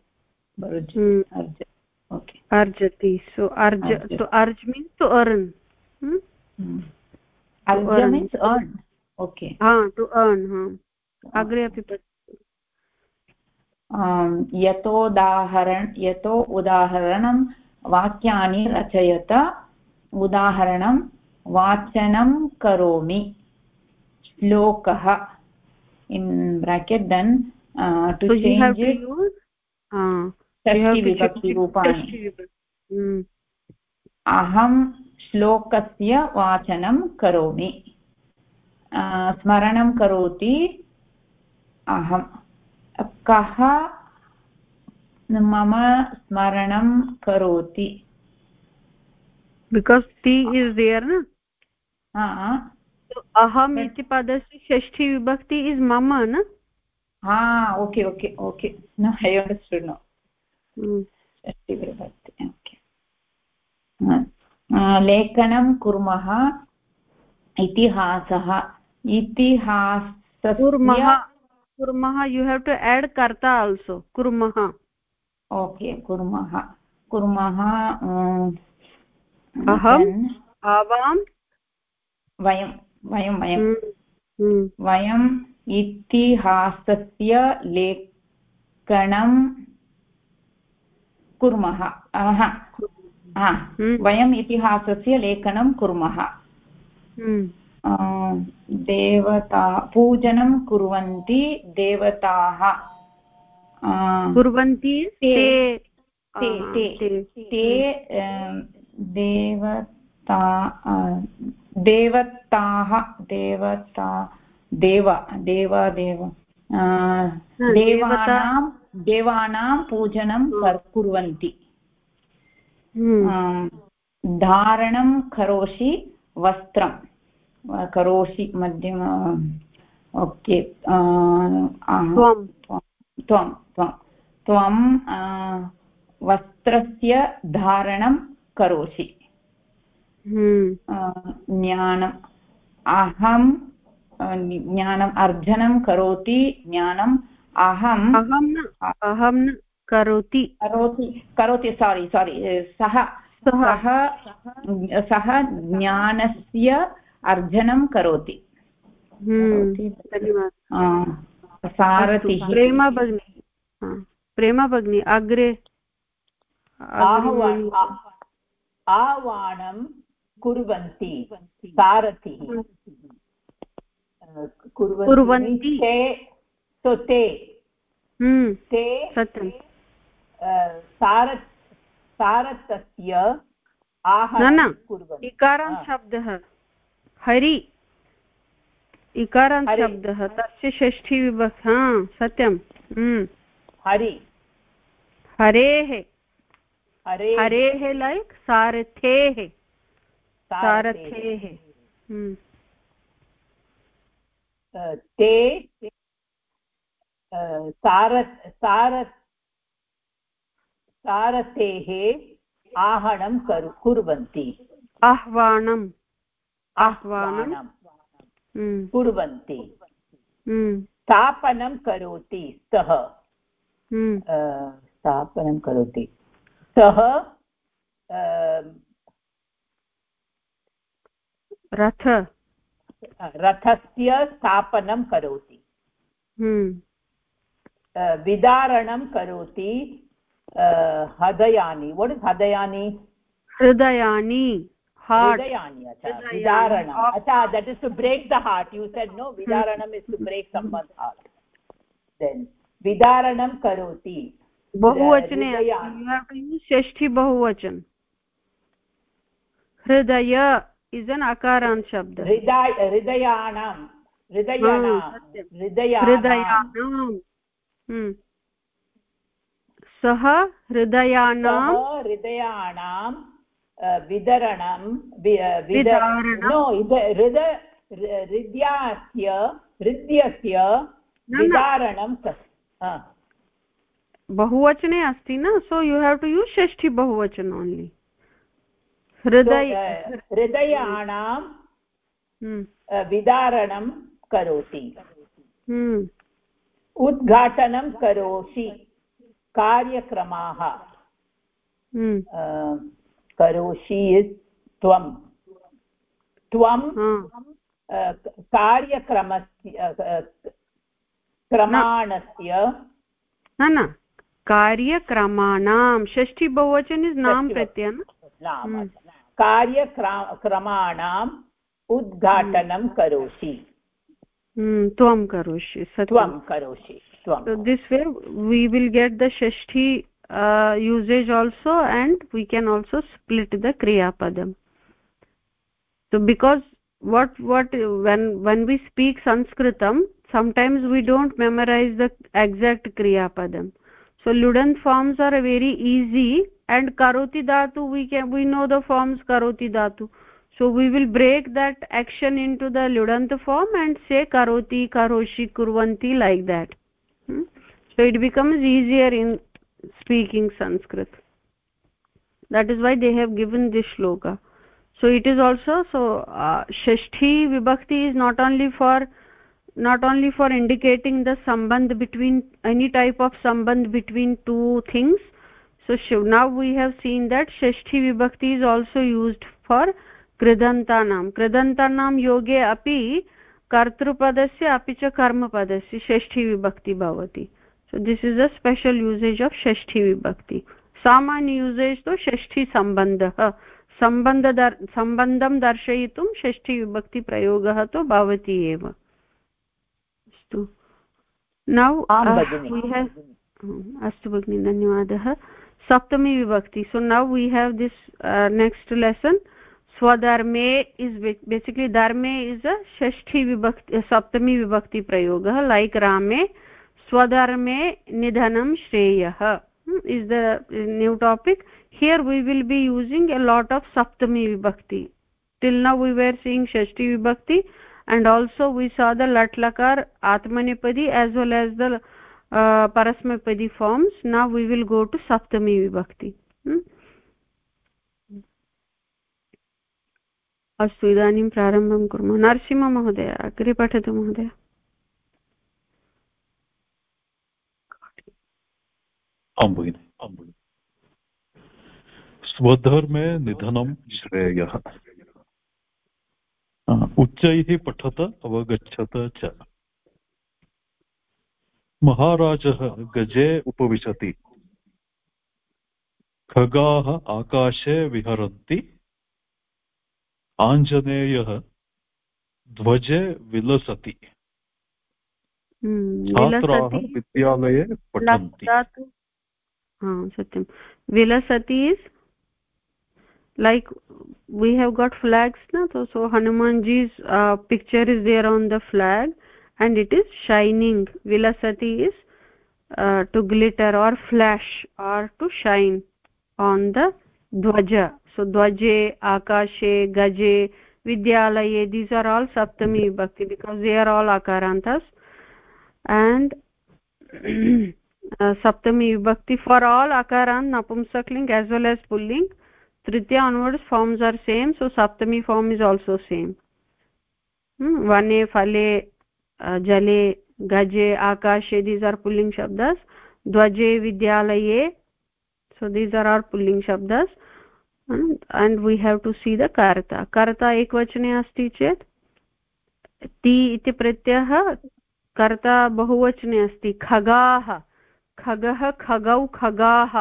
अर्जति। सो अर्ज़ सो अर्ज़ means to earn to earn अग्रे अपि यतोदाहरण यतो उदाहरणं वाक्यानि रचयत उदाहरणं वाचनं करोमि। श्लोकः। इन् ब्राकेट् देन् टु विभक्तिरूपाणि अहं श्लोकस्य वाचनं करोमि। स्मरणं करोति अहं। कः मम स्मरणं करोति? बिकास् ति इस् देयर् न? अहम् इति पदस्य षष्ठी विभक्ति इस् मम न? हा ओके ओके ओके। न ऐ अण्डर्स्टुड् नो षष्ठी विभक्ति ओके लेखनं कुर्मः इतिहासः इतिहासस्य कुर्मः कुर्मः यु हेव् टु एड् कर्ता आल्सो कुर्मः ओके कुर्मः कुर्मः अहम् आवां वयं वयं वयं। वयम् इतिहासस्य लेखनं कुर्मः। हम्म। वयम् इतिहासस्य लेखनं कुर्मः। देवता पूजनं कुर्वन्ति देवताः। कुर्वन्ति ते ते ते देवता देवताः देवता देव देव देव देवानां देवानां पूजनं कुर्वन्ति हम्म। धारणं करोषि वस्त्रं। करोषि मध्यम ओके त्वं। त्वं त्वं वस्त्रस्य धारणं करोषि। हम्म। ज्ञानम् अहं ज्ञानम् अर्जनं करोति ज्ञानम् अहम् अहं न अहं न करोति। करोति करोति सारि सारि सः सः सः ज्ञानस्य अर्जनं करोति। हम्म, सारथिः। प्रेमा भगिनी। प्रेमा भगिनी अग्रे। आह्वानं कुर्वन्ति सारथिः। कुर्वन्ति। ते ते हम्म, ते सत्यं सार सारथस्य न इकारान् शब्दः। हरि इकारान् शब्दः तस्य षष्ठी विभक् हा सत्यं हम्म। हरि। हरेः। हरेः। लैक् सारथेः। सारथेः। हम्म। ते सारथ सारथ सारथेः आहणं कुर्वन्ति। आह्वानम् आह्वानं हम्म। कुर्वन्ति। हम्म। स्थापनं करोति सः हम्म। स्थापनं करोति। सः रथ। रथस्य स्थापनं करोति। विदारणं करोति हृदयानि। What is हृदयानि? हृदयानि हृदयानि विदारणम्। अच्छा that is to break the heart you said no विदारणम् is to break someone heart then विदारणं करोति। बहुवचने षष्ठी बहुवचन। हृदय इस् एन् अकारान् शब्द। हृदय हृदयानां हृदयानां हृदयानां सः हृदयानां हृदयानां विदरणं। नो हृद हृदयस्य हृदयस्य विदारणं बहुवचने अस्ति न? So you have to use षष्ठी बहुवचन ओन्लि हृदय हृदयानां हम्म। विदारणं करोति। हम्म। उद्घाटनं करोषि। कार्यक्रमाः। हम्म। करोषि त्वं। त्वं कार्यक्रमस्य क्रमाणस्य। न न। कार्यक्रमाणां षष्ठी बहुवचन इस् नाम। प्रत्यय हम्म। कार्यक्रमाणाम् उद्घाटनं करोषि। हम्म, त्वं करोषि त्वं करोषि way we will get the shashti uh, usage also and we can also split the kriya padam so because what what when when we speak sanskritam sometimes we don't memorize the exact kriya padam so ludant forms are very easy and karoti dhatu we can we know the forms karoti dhatu so we will break that action into the ludant form and say karoti karoshi kurvanti like that. Hmm? so it becomes easier in speaking sanskrit. That is why they have given this shloka. So it is also so uh, vibhakti is not only for not only for indicating the sambandh between any type of sambandh between two things. So now we have seen that shashti vibhakti is also used for kridantanam kridantanam yoge api कर्तृपदस्य अपि च कर्मपदस्य षष्ठी विभक्ति भवति। This is a special usage of shashti vibhakti सामान्य usage तु षष्ठी सम्बन्धः सम्बन्ध सम्बन्धं दर्शयितुं षष्ठीविभक्तिप्रयोगः तु भवति एव। अस्तु। नौ अस्तु भगिनि धन्यवादः। सप्तमी विभक्ति। So now we have this next lesson स्वधर्मे is basically धर्मे इज़ अ षष्ठी विभक्ति, सप्तमी विभक्ति प्रयोग लाइक रामे, स्वधर्मे निधनं श्रेयः। Is the new topic here we will be using a lot of सप्तमी विभक्ति। Till now we were seeing षष्ठी विभक्ति and also we saw the लट् लकार आत्मनेपदी as well as the परस्मेपदी forms now we will go to सप्तमी विभक्ति। hmm, अस्तु इदानीं प्रारम्भं कुर्मः। नरसिंहमहोदय अग्रे पठतु महोदय। स्वधर्मे निधनं श्रेयः। उच्चैः पठत, अवगच्छत च। महाराजः गजे उपविशति। खगाः आकाशे विहरन्ति। आञ्जनेयः ध्वजे विलसति। छात्राः विद्यालये पठन्ति। सत्यं। विलसति like we have got flags न so Hanumanji's picture is there on the flag and it is shining विलसति is to glitter or flash or to shine on the ध्वज। सो ध्वजे आकाशे, गजे, विद्यालये दीस् आर् आल् सप्तमी विभक्ति because they are all आकारान्तस्. And सप्तमी विभक्ति फार् आल् आकारान्, नपुंसक्लिङ्ग् एस् वेल् एस् पुल्लिङ्ग्, तृतीय onwards forms are same so Saptami form is also same वने, फले uh, जले, गजे, आकाशे दीस् आर् पुल्लिङ्ग् शब्दस्. ध्वजे, विद्यालये सो दीस् आर् आर् पुल्लिङ्ग् शब्दस्. And we have to see the karta karta ekvachane asti chet? Ti iti pratyah कर्ता बहुवचने अस्ति खगाः खगः खगौ खगाः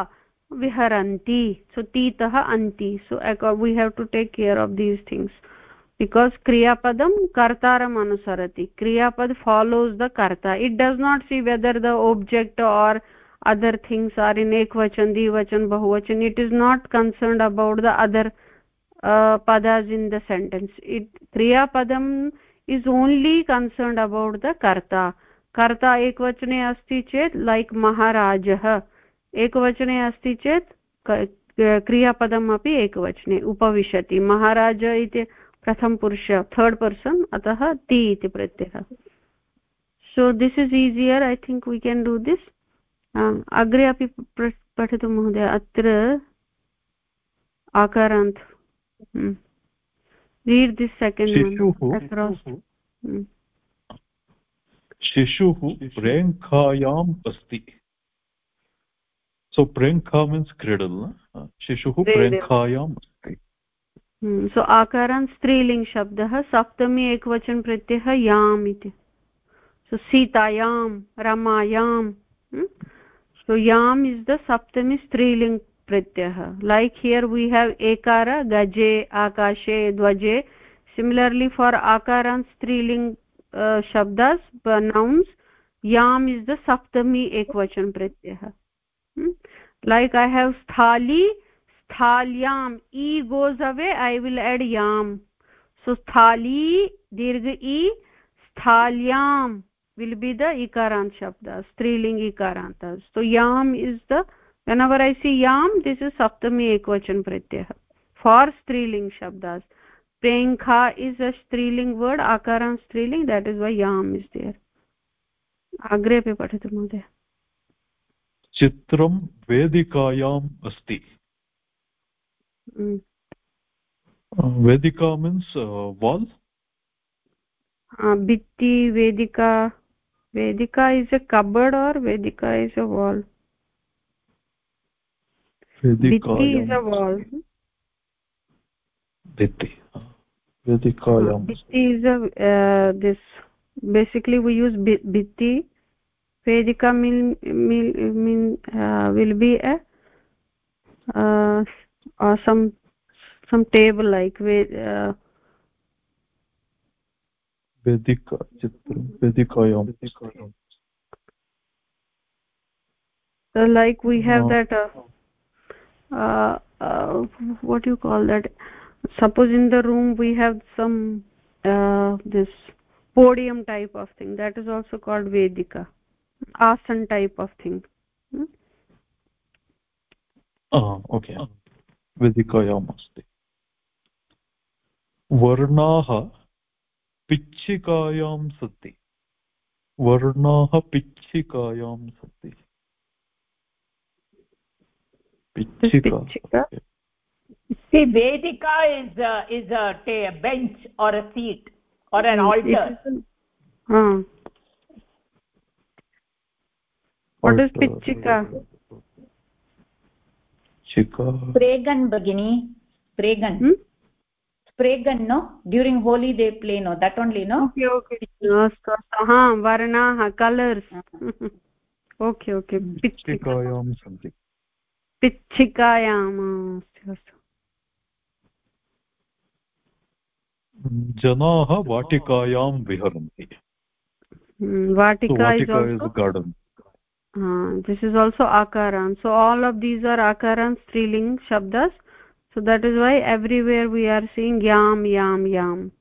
विहरन्ति सो तीतः अन्ति so we have to take care of these things because क्रियापदं कर्तारम् अनुसरति क्रियापद फालोस् द कर्ता it does not see whether the object or other things are in ekvachan dvachan bahuvachan it is not concerned about the other uh, padas in the sentence it kriya padam is only concerned about the karta कर्ता एकवचने अस्ति चेत् like महाराजः एकवचने अस्ति चेत् क्रियापदम् अपि एकवचने उपविशति महाराज इति प्रथमपुरुष थर्ड् पर्सन् अतः ति इति प्रत्ययः so this is easier I think we can do this अग्रे अपि पठतु महोदय अत्र आकारान्त् रीड् दिस् सेकेण्ड् शिशुः प्रेङ्खायाम् अस्ति। सो प्रेङ्खा मीन्स् क्रीडल् शिशुः प्रेङ्खायाम् अस्ति। सो आकारान् स्त्रीलिङ्ग् शब्दः सप्तमी एकवचन प्रत्ययः याम् इति। सो सीतायां रमायां सो याम् इस् द सप्तमी स्त्रीलिङ्ग् प्रत्ययः लैक् हियर् वी हेव् एकार गजे आकाशे ध्वजे सिमिलर्लि फार् आकारान् स्त्रीलिङ्ग् shabdas nouns yam is the saptami ekvachan pratyah hmm? like i have sthali sthalyam e goes away i will add yam so sthali dirgha e sthalyam will be the ikarant shabda striling ikaranta so yam is the whenever i see yam this is saptami ekvachan pratyah for striling shabdas prenkha is a striling word akaram striling that is why yam is there अग्रे अपि पठतु महोदय चित्रं वेदिकायाम् अस्ति mm. uh, vedika means uh, wall uh, bitti vedika is a cupboard or vedika is a wall? Vedika is a wall. Bitti vedikayam bitti is a uh, this basically we use bitti vedika mean mean, mean uh, will be a uh, or some some table like uh, vedika chitram vedikayam so like we have that uh, uh, uh, what do you call that suppose in the room we have some uh, this podium type of thing that is also called vedika asan type of thing hmm? ah okay vedikayam asti वर्णाः पिच्छिकायां सन्ति वर्णाः पिच्छिकायां सन्ति पिच्छिका see vedika is a, is a, a bench or a seat or an altar uh, what is pichika chika pregan bagini pregan hmm? Pregan no during holy they play no that only no okay okay astu ha varnah colors okay okay pichikayam santi पिच्छिकायाम् अस्तु अस्तु जनाः वाटिकायां विहरन्ति vatika so, is, is garden uh, this is also akaran so all of these are akaran striling shabdas so that is why everywhere we are seeing yam yam yam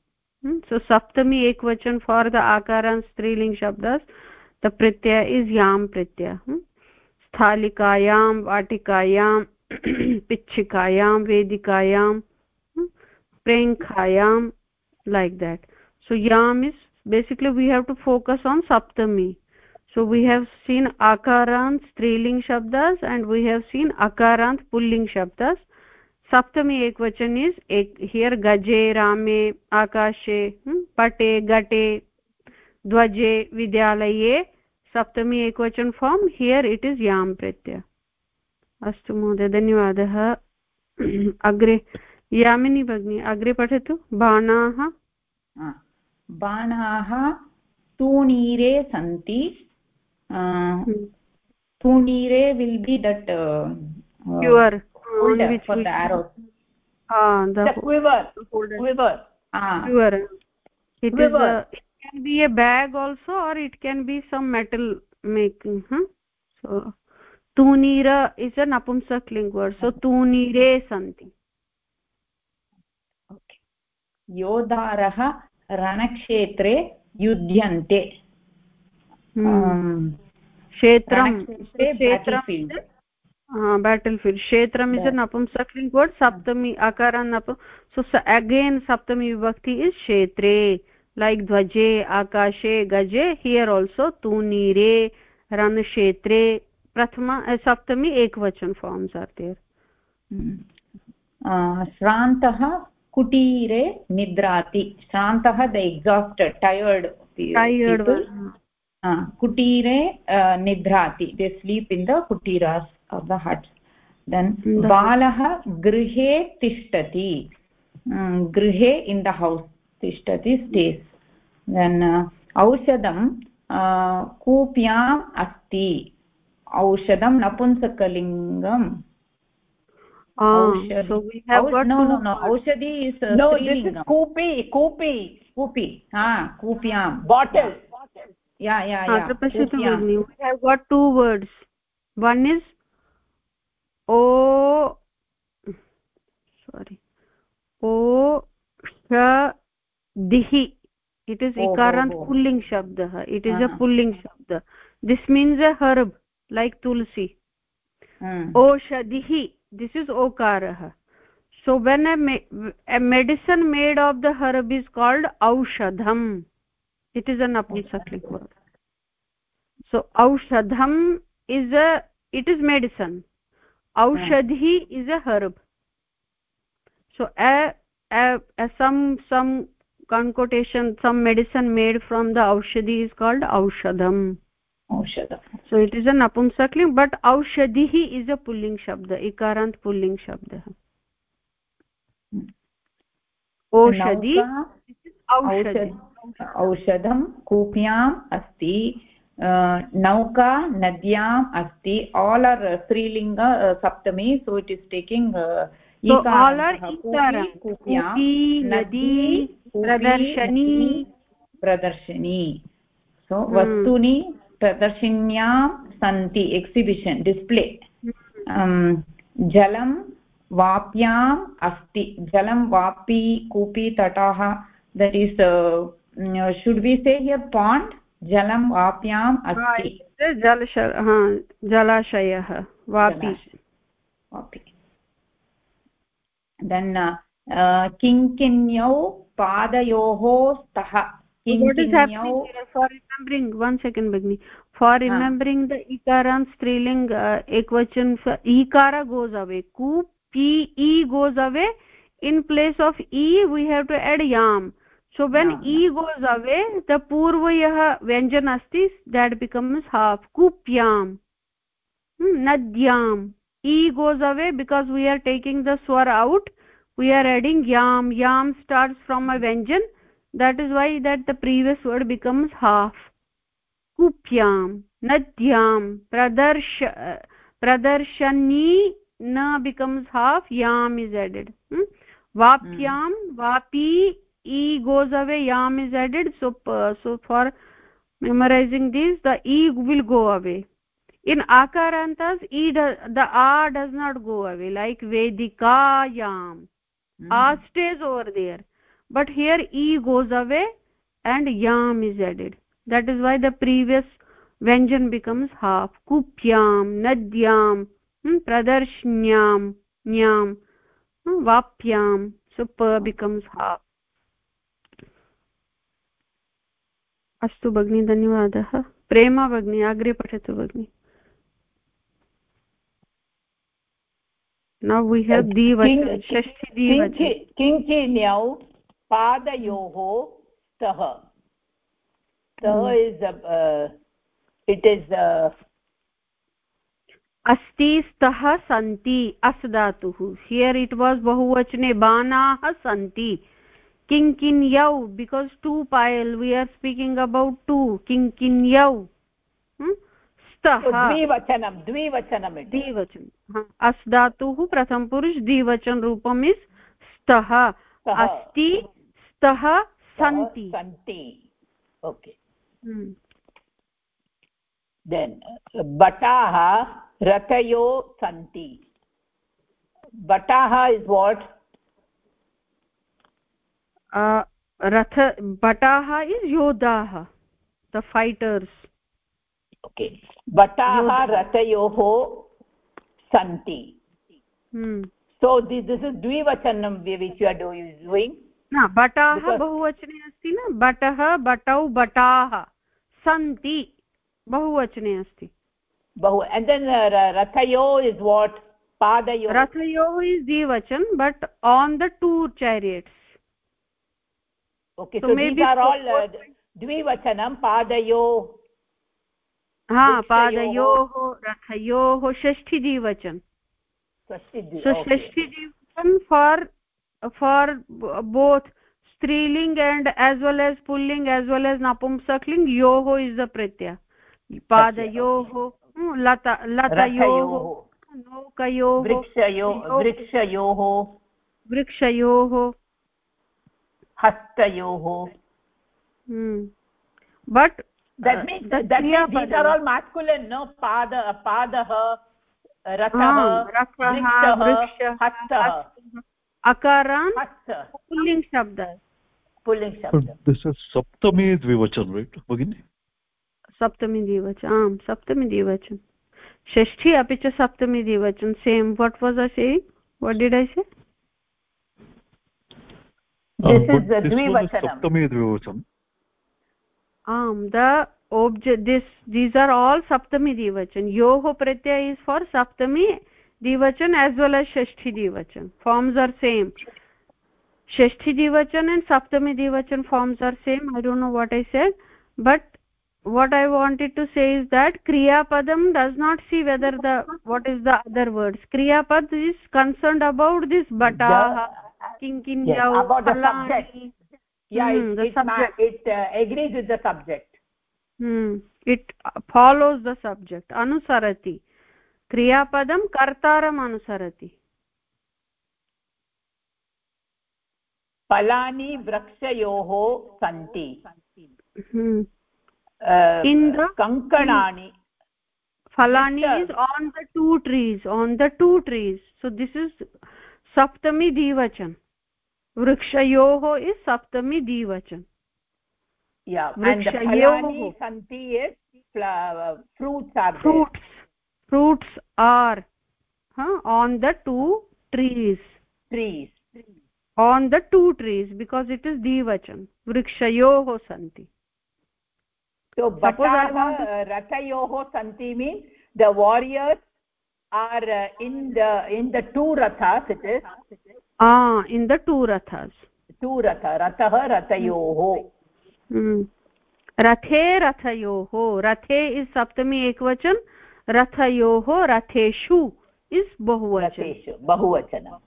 hmm? so saptami ekvachan for the akaran striling shabdas the pratyaya is yam pratyaya hmm? स्थालिकायां वाटिकायां पिच्छिकायां वेदिकायां प्रेङ्खायां like that so yam is basically we have to focus on saptami so we have seen akarant striling shabdas and we have seen akarant pulling shabdas सप्तमी एकवचन is एक here गजे रामे आकाशे hmm, पटे गटे ध्वजे विद्यालये सप्तमी एकवचन फार्म् हियर् इट् इस् यां प्रत्यय। अस्तु महोदय धन्यवादः। [CLEARS THROAT] अग्रे यामिनी भगिनी अग्रे पठतु। बाणाः? बाणाः तूणीरे सन्ति। Hmm. तूणीरे will be that pure pure for the arrows ah the, the quiver quiver ah quiver it quiver. is a, it can be a bag also or it can be some metal making huh? so tunira is a napumsak ling word so tunire santi okay योद्धारः रणक्षेत्रे युध्यन्ते हम्म। क्षेत्रं battle field क्षेत्रम् is नपुंसक्लिङ्ग् word सप्तमी अकार so again सप्तमी विभक्ति इस् क्षेत्रे. लैक् ध्वजे आकाशे गजे हियर् आल्सो तूनीरे रणक्षेत्रे प्रथमा सप्तमी एकवचन फार्म्स् आर् देर् श्रान्तः कुटीरे निद्राति. श्रान्तः द एक्सास्टेड् टयर्ड् टयर्ड् कुटीरे निद्राति. दे स्लीप् इन् द कुटीरास् आफ् द हट् देन् बालः गृहे तिष्ठति गृहे इन् द हौस् तिष्ठति स्टेस् देन् औषधं कूप्याम् अस्ति औषधं नपुंसकलिङ्गं Oh, so we have got no no no aushadhi is uh, no this is kupi kupi kupi ha kupyam bottle yeah yeah yeah we have got two words one is oh sorry oh दिहि. It is इकारान्त् पुल्लिङ्ग् शब्दः it is a पुल्लिङ्ग् शब्द. This means a herb like tulsi ओषधिः this is Omkar so when a medicine made of the herb is called औषधम. It is an अपनी सक्लिङ्ग् word so औषधम is a it is medicine औषधि is a herb so some some concoction some medicine made from the औषधि is called औषधम्. So it is a but औषधि औषधिः is a पुल्लिङ्ग् शब्द इकारान्त् पुल्लिङ्ग् शब्दः औषधि औषधम् कूप्याम् अस्ति. नौका नद्याम् अस्ति आल् आर् स्त्रीलिङ्ग सप्तमी सो इट् इस् टेकिङ्ग् प्रदर्शनी। प्रदर्शनी। सो hmm. वस्तूनि प्रदर्शिन्यां सन्ति एक्सिबिशन् डिस्प्ले जलं वाप्याम् अस्ति जलं वापी कूपी तटाः that is should be say here pond जलं वाप्याम् अस्ति। जलश हा जलाशयः वापि। वापि। देन् uh, किङ्किन्यौ पादयोः स्तः। फार् रिमेम्बरिङ्ग् द इकारान् स्त्रीलिङ्ग् एकवचन ईकार गोस् अवे कु पी ई goes away in place of इ वी हेव् टु एड् याम् so when e goes away the purva yah vyanjan asti that becomes half kupyam. Hmm, nadyam. E goes away because we are taking the swar out. We are adding yam. Yam starts from a vyanjan. That is why that the previous word becomes half kupyam. Nadyam. Pradarsh pradarshani na becomes half. Yam is added. Hmm? vapyam hmm. vapi e goes away yam is added. So uh, so for memorizing this the e will go away. In akarantas e the a does not go away like vedikayam mm. a stays over there. But here e goes away and yam is added. That is why the previous vyanjan becomes half. Kupyam nadyam pradarshnyam nyam vapyam. So pa becomes half अस्तु भगिनि धन्यवादः। प्रेमा भगिनी अग्रे पठतु भगिनि। Now we have divachan shashti divachan किञ्चिन्यौ पादयोः स्तः स्तः इट् इस् अस्ति स्तः सन्ति अस् धातुः हियर् इट् वास् बहुवचने बाणाः सन्ति किङ्किन्यौ because two payal we are speaking about two किङ्किन्यौ स्तः द्विवचनं द्विवचनं द्विवचनं अस् धातुः प्रथमपुरुष द्विवचन रूपम् इस् स्तः अस्ति स्तः सन्ति सन्ति ओके देन् बटाः रथयो सन्ति बटाः इस् वाट् रथ भटाः इस् योद्धाः द फैटर्स् ओके भटाः रथयोः सन्ति। सो दिस् दिस् इस् द्विवचनं डूयिङ्ग् भटाः बहुवचने अस्ति न? भटः भटौ भटाः सन्ति बहुवचने अस्ति। बहु एन् uh, रथयो इस् वाट् पादयो। रथयोः is द्विवचन् but on the two chariots okay so may be are all द्विवचनं पादयो हा पादयोः रथयोः षष्ठिद्विवचन सो षष्ठिद्विवचन फार् फार् बोथ् स्त्रीलिङ्ग् एण्ड् एस् वेल् एस् पुल्लिङ्ग् एस् वेल् एस् नपुंसकलिङ्ग् योः इस् द प्रत्यय पादयोः लतयोः नौकयोः वृक्षयोः वृक्षयोः हस्तयोः। बट् दीस् आर् सप्तमी द्विवचन भगिनि सप्तमी द्विवचन आम् सप्तमी द्विवचन षष्ठी अपि च सप्तमी द्विवचन same what was a what did I say um the ओब्ज this these are all सप्तमी द्विवचन योः प्रत्यय इस् फार् सप्तमी द्विवचन एस् वेल् एस् षष्ठी द्विवचन फार्म्स् आर् सेम् षष्ठी द्विवचन एण्ड् सप्तमी द्विवचन forms are same I don't know what I said but what I wanted to say is that क्रियापदं does not see whether the what is the other words क्रियापद् is concerned about this बटाः kinkin yes, about the subject yeah hmm, it, it, it uh, agrees with the subject hmm it follows the subject anusarati kriya padam kartaram anusarati फलानि वृक्षयोः सन्ति in the kankanani falani is on the two trees on the two trees so सप्तमी दिवचन वृक्षयोः is सप्तमी द्विवचन। Fruits are on the two trees trees on the two trees because it is द्विवचन वृक्षयोः सन्ति रथयोः सन्ति means the warriors are uh, in the in the two rathas it is ah in the two rathas two ratha rathah ratayoh hmm रथे रथयोः रथे is सप्तमी एकवचन रथयोः रथेषु is बहुवचन बहुवचनं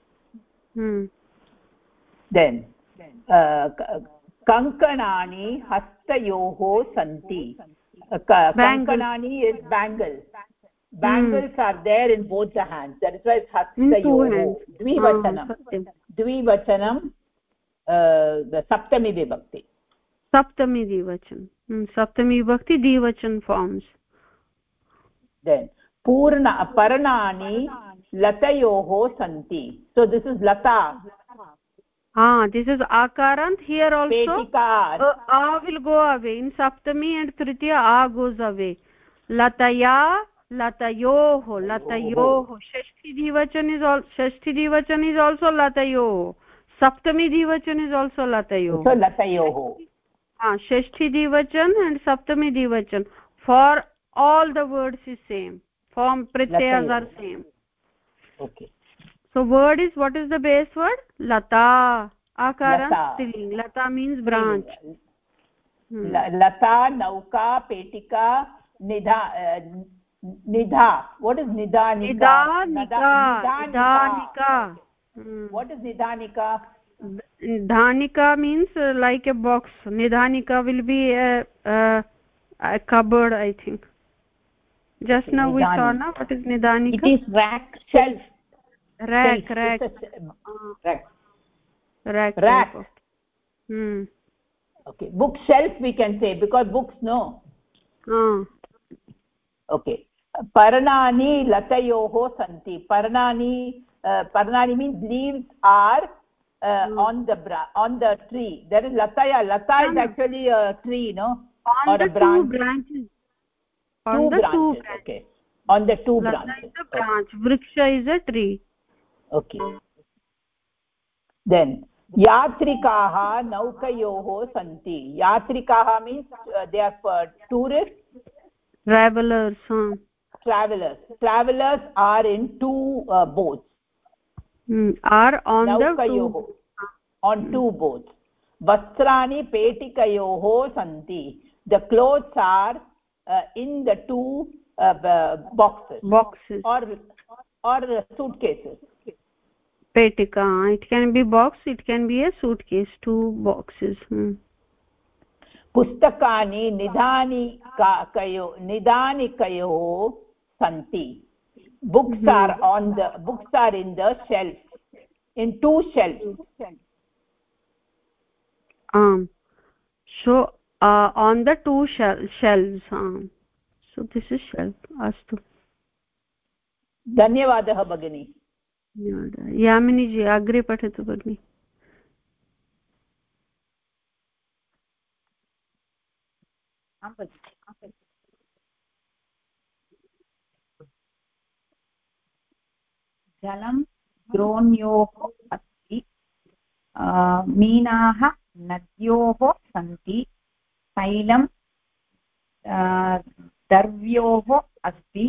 देन् कङ्कणानि हस्तयोः सन्ति कङ्कणानि is bangle bangles are there in both the hands that is why it's hastayoh dvivachanam dvivachanam the saptami vibhakti saptami dvivachan saptami vibhakti dvivachan forms then purna paranani latayoh santi so this is lata ah this is akarant here also uh, a will go away in saptami and tritiya a goes away lataya लतयोः लतयोः। षष्ठिधिवचन is षष्ठिधिवचन is also लतयोः। सप्तमीधिवचन is also लतयोः। लतयोः। हा षष्ठिधिवचन and सप्तमीधिवचन। For all the words is same form प्रत्ययस् are same so word is what is the base word लता। आकार स्त्रीलिङ्ग् लता मीन्स् ब्रांच लता नौका पेटिका निधा nidha. What is nidhanika? Nidhanika. Nidhanika. Hmm. what is nidhanika? Dhanika means uh, like a box. Nidhanika will be a, a, a cupboard i think. Just now Nidhani. we saw now what is nidhanika? It is rack shelf. Rack rack. Rack. rack rack. hmm. Okay. Book shelf we can say because books no. Uh. okay पर्णानि लतयोः सन्ति। पर्णानि पर्णानि means leaves are on the bra on the tree there is लतया Lata is actually tree no then यात्रिकाः नौकयोः सन्ति यात्रिकाः means they are tourist travellers travellers travellers are in two boats are on नौकयोः on two boats वस्त्राणि पेटिकयोः सन्ति the clothes are in the two boxes boxes or or suitcases petika it can be box it can be a suitcase two boxes hmm. पुस्तकानि निधानिकयो निधानिकयोः सन्ति books mm -hmm. are on the books are in the shelf in two shelves um so uh, on the two shel shelves um so this is shelf astu धन्यवादः भगिनी यामिनीजी अग्रे पठतु भगिनि जलं द्रोण्योः अस्ति मीनाः नद्योः सन्ति तैलं दर्व्योः अस्ति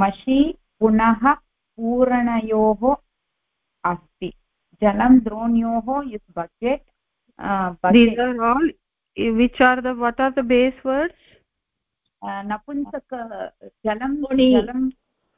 मषि पुनः पूरणयोः अस्ति jalam dronyoho is bucket uh, bucket these are all which are the what are the base words uh, napunsak jalam jalam napunsakalinga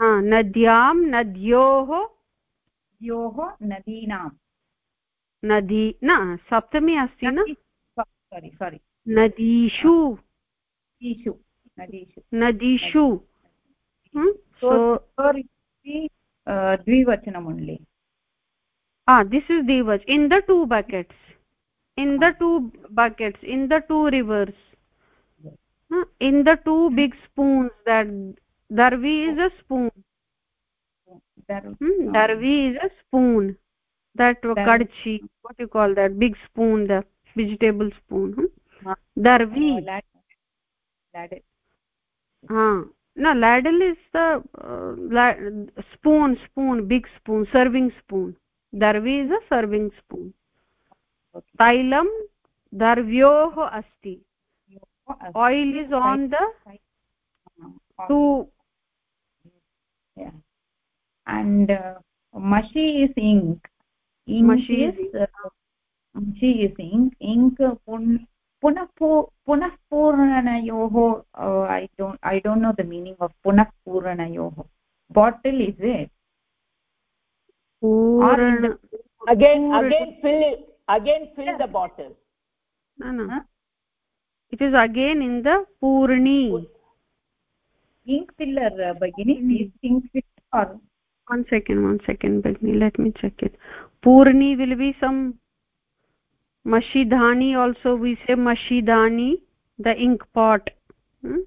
नद्यां नद्योः द्योः नदीनां। नदी न सप्तमी अस्ति न? सोरि सोरि नदीषु। ईषु नदीषु। नदीषु। द्विवचनमुण्डे this is द्विवच in the two buckets in the two buckets in the two rivers in the two big spoons darvi is a spoon darvi is a spoon that kadchi what you call that big spoon the vegetable spoon hmm? darvi ladle ah no ladle is the uh, la spoon spoon big spoon serving spoon darvi is a serving spoon tailam darvyoh asti. Oil is on the two yeah. and uh, mashi is ink. Ink mashi is uh, mashi is ink. Ink pun punah punah purnanayoh uh, i don't i don't know the meaning of punah purnanayoh bottle is it? Purana. again again fill again fill the bottle. No no. Huh? it is again in the purni ink filler uh, bagini is ink filler or one second one second bagini let me check it purni will be some mashidhani also we say mashidani the ink pot hmm?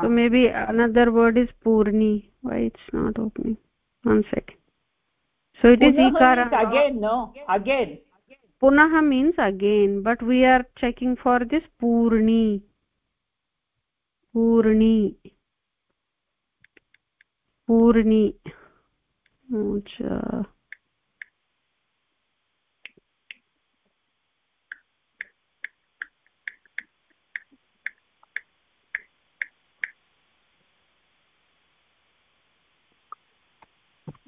so ah. maybe another word is purni why it's not opening one second so it punah is ikara again no again punah means again but we are checking for this purni purni purni Acha.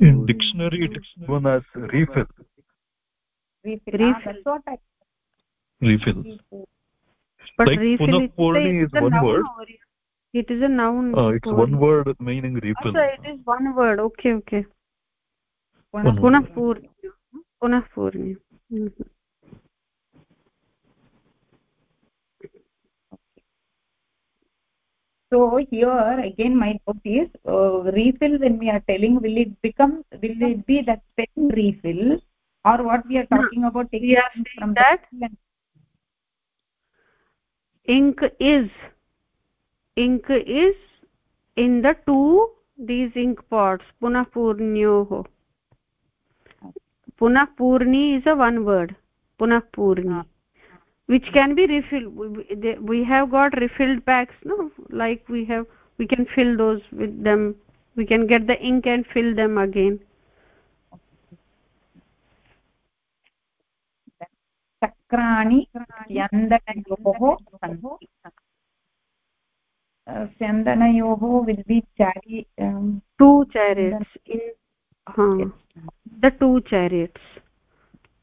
Eh, in dictionary it is known as refill refill, refill. that's refill but like refill punah purni is one word it is a noun uh, it's one word meaning refill Achha, it is one word. Okay okay. Punah purni punah purni so here again my doubt is uh, refill when we are telling will it become will it be that pen refill? Or what we are talking no, about we are from that ink is ink is in the two these ink pots punah purnyoh punah purni is a one word punah purni ah which can be refilled we have got refilled packs no like we have we can fill those with them we can get the ink and fill them again चक्राणि स्यन्दनयोः सन्ति स्यन्दनयोः will be चारि two chariots in the two chariots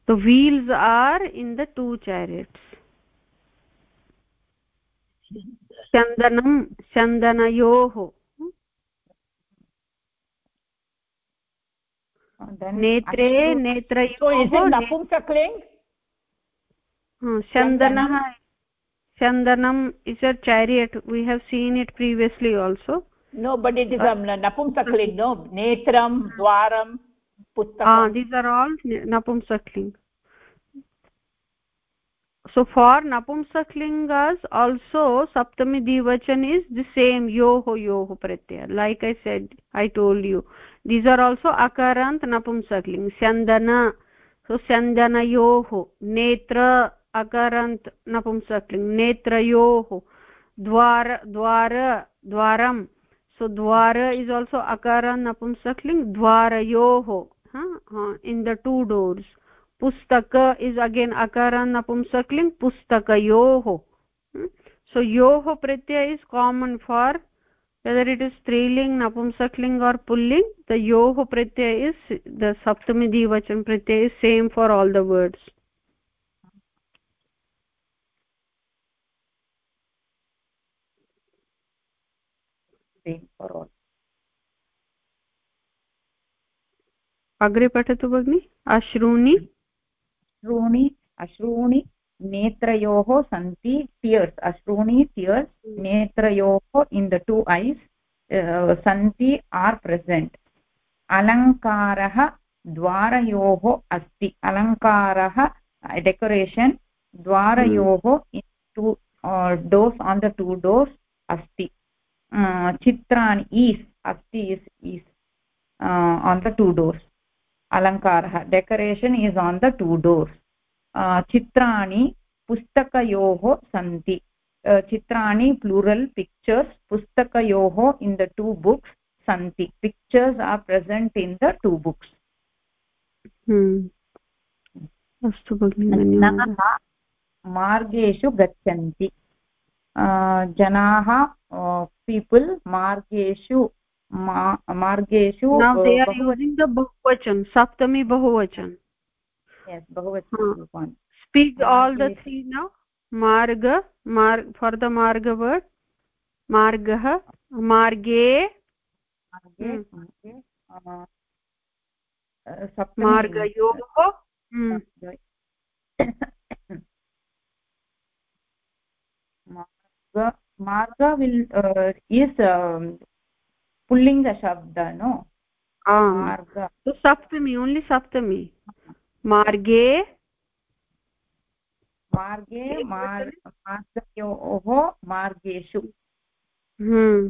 the wheels are in the two chariots स्यन्दनं स्यन्दनयोः नेत्रे नेत्रयोः नपुंसक्लिङ्ग् स्यन्दनः chandanam is a chariot we have seen it previously also no but it is uh, um, napumsakling no netram dwaram pustakam ah these are all napumsakling so for napumsaklingas also saptami dvachan is the same yoho yoho pratyaya like i said i told you these are also akarant napumsakling sandana सो स्यञ्जनयोः नेत्र अकरन्त् नपुंसक्लिङ्ग् नेत्रयोः द्वार द्वार द्वारं so dwara is also akara napumsakling dwarayoh in the two doors pustaka is again akara napumsakling pustakayoh so yoh pratyaya is common for whether it is striling napumsakling or pulling the yoh pratyaya is the saptami dvachan pratyaya is same for all the words same for all अग्रे पठतु भगिनि अश्रूणि। अश्रूणि अश्रूणि नेत्रयोः सन्ति tears अश्रूणि tears नेत्रयोः in the two eyes सन्ति are present अलङ्कारः द्वारयोः अस्ति। अलङ्कारः decoration द्वारयोः two doors on the two doors अस्ति। चित्राणि ईस् अस्ति is is on the two doors अलङ्कारः decoration is on the two doors चित्राणि पुस्तकयोः सन्ति चित्राणि प्लूरल् पिक्चर्स् पुस्तकयोः इन् द टु बुक्स् सन्ति pictures are present in the two books अस्तु भगिनि मार्गेषु गच्छन्ति जनाः पीपल् मार्गेषु मार्गेषु बहुवचन सप्तमी बहुवचन बहुवचन स्पीक् आल् द थ्री न मार्ग मार्ग फार् द मार्ग वर्ड् मार्गः मार्गे मार्गयोः marga will uh, is um, pullinga shabda no ah marga so saptami only saptami marge marge margayoh margeshu hmm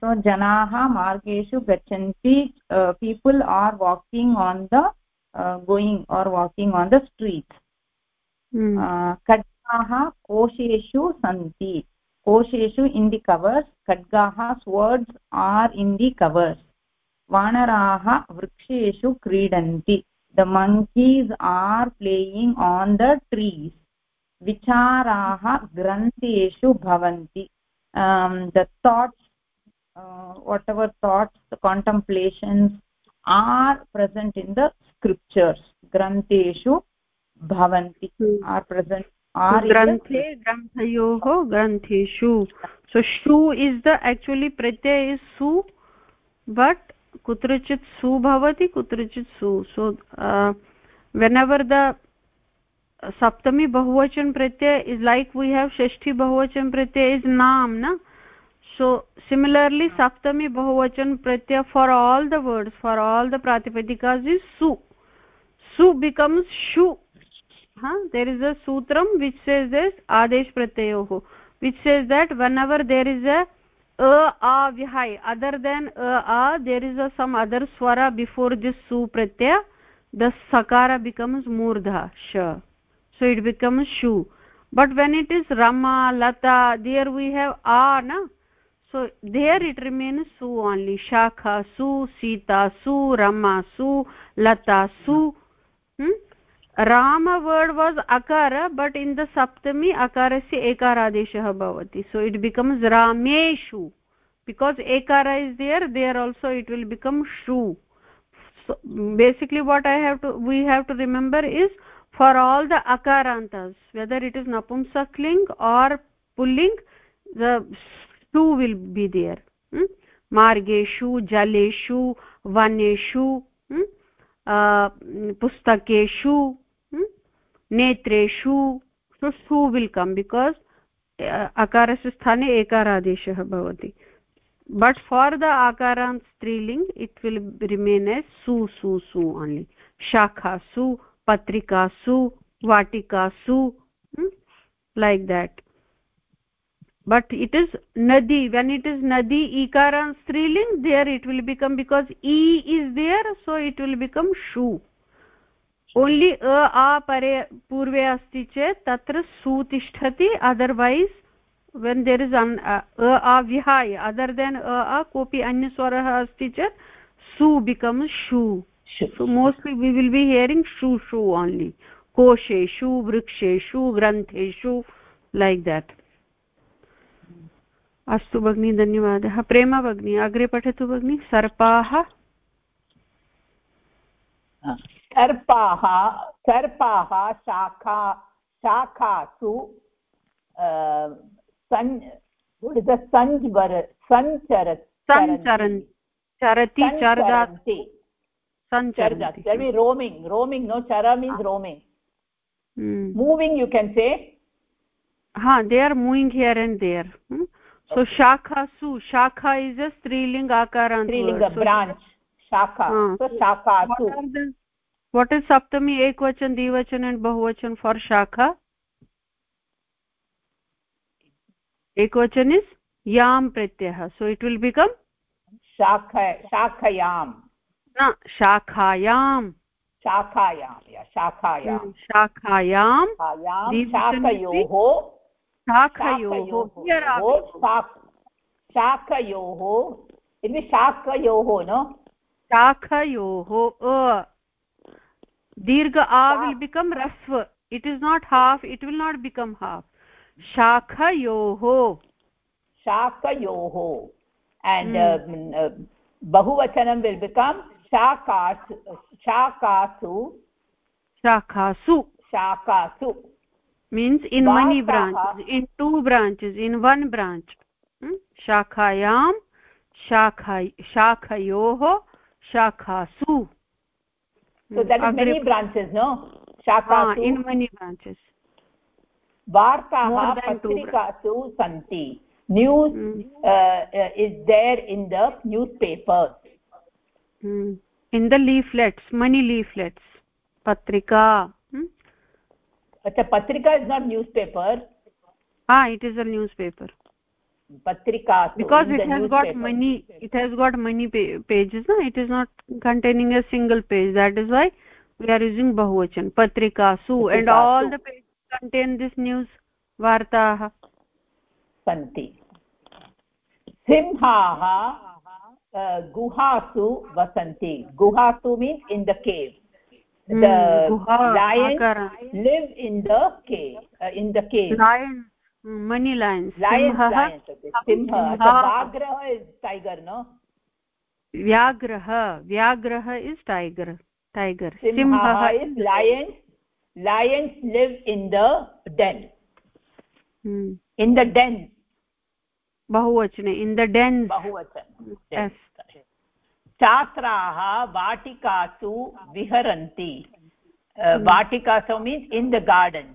so janaah margeshu gachanti uh, people are walking on the uh, going or walking on the streets hmm. uh, खड्गाः कोशेषु सन्ति कोशेषु in the covers खड्गाः swords are in the covers वानराः वृक्षेषु क्रीडन्ति the monkeys are playing on the trees विचाराः ग्रन्थेषु भवन्ति the thoughts whatever thoughts contemplations are present in the scriptures ग्रन्थेषु भवन्ति। hmm. आर् प्रसेण्ट् ग्रन्थे ग्रन्थयोः ग्रन्थेषु। सो शु इस् द एक्चुलि प्रत्यय इस् सु बट् कुत्रचित् सु भवति कुत्रचित् सु। सो वेन् एवर् द सप्तमी बहुवचन प्रत्यय इस् लैक् वी हेव् षष्ठी बहुवचन प्रत्यय इस् नाम् न? सो सिमिलर्लि सप्तमी बहुवचन प्रत्यय for all the words for all the प्रातिपदिकास् is सु। सु बिकम्स् शू। देर् इस् अ सूत्रं विच् सेस् दिस् आदेश प्रत्ययोः। Which says that one our there is अ आ विहाय अदर् देन् अ आ there is a some other Swara before this सु प्रत्यय the सकार बिकम्स् मूर्धा श सो इट् बिकम्स् शू बट् वेन् इट् इस् रमा लता दियर् वी हेव् आ न सो देयर् इट् रिमेन् सु ओन्ली शाखा सु सीता सु रमा सु लता सु राम वर्ड् वास् अकार बट् इन् द सप्तमी अकारस्य एकारादेशः भवति सो इट् बिकम्स् रामेषु because एकार is there there also it will become शु basically what I have to we have to remember is for all the अकारान्तस् whether it is नपुंसक्लिङ्ग् or पुल्लिङ्ग् the शु will be there मार्गेषु जलेषु वनेषु पुस्तकेषु नेत्रेषु सो सु will come because अकारस्य स्थाने एकारादेशः भवति. बट् फार् द आकारान् स्त्रीलिङ्ग् इट् विल् रिमेन् एस् सु सु सु ओन्लि शाखासु, पत्रिकासु, वाटिकासु like that but it is nadi when it is nadi ikara striling there it will become because e is there so it will become shu only a a pare purve asti chet tatra su tishtati otherwise when there is an a a vihai other than a a kopi anya swarah asti chet su becomes shu so mostly we will be hearing shu shu only kosheshu vriksheshu grantheshu like that अस्तु भगिनि धन्यवादः। प्रेम भगिनी अग्रे पठतु भगिनि। सर्पाः? सर्पाः सर्पाः शाखा शाखासु नो चर मीन्स् रोमिङ्ग् मूविङ्ग् से हा। They are moving here and so shakha su shakha is a striling akara strilinga so, branch shakha uh, so shakha su what, the, what is saptami ekvachan dvachan and bahuvachan for shakha ekvachan is yam pratyah so it will become shakha shakhayam न शाखायां शाखायां शाखायां शाखायां शाखयोः शाखयोः शाखयोः। इति शाखयोः। न? शाखयोः अ। दीर्घ आ will become रस्व। It is not half it will not become half शाखयोः। शाखयोः। एण्ड् बहुवचनं विल् बिकम् शाखासु शाखासु। शाखासु। शाखासु। Means in many branches in two branches in one branch hmm? shakhayam shakhay shakhayoh shakhasu so that is many branches no shakhasu ah, in many branches vartaah patrikasu santi news hmm. uh, uh, is there in the newspapers hmm. in the leaflets many leaflets patrika hmm? अच्छा पत्रिका is not newspaper हाँ it is newspaper पत्रिका because it has got many it has got many pages ना it is not containing a single page that is why we are using बहुवचन पत्रिका सु and all the page contain this news वार्ता सी सिंहा गुहासु वसंती गुहासु means in the cave the lions live in the cave uh, in the cave lion many lions lions lions simha vagrah is tiger no vyagrah vyagrah is tiger tiger simha is lions lions live in the den hmm. in the den bahuvachane in the den bahuvachan yes छात्राः वाटिकासु विहरन्ति. वाटिकासु means in the garden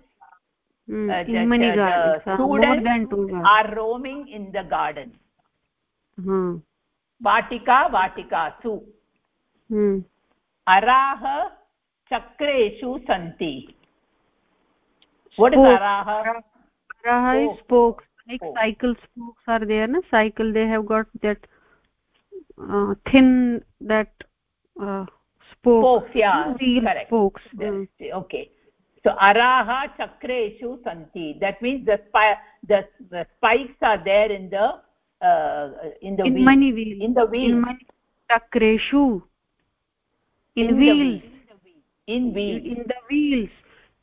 student are roaming in the garden वाटिका वाटिकासु. अराः चक्रेषु सन्ति. अराः spokes. Like cycle spokes are there na? Cycle they have got that uh, thin that uh, spokes yeah correct. spokes mm. okay. So araha chakreshu santi. That means the the, the spikes are there in the uh, in the in wheel. many wheels in the wheel. In many chakreshu. In, in wheels in wheels in the wheels.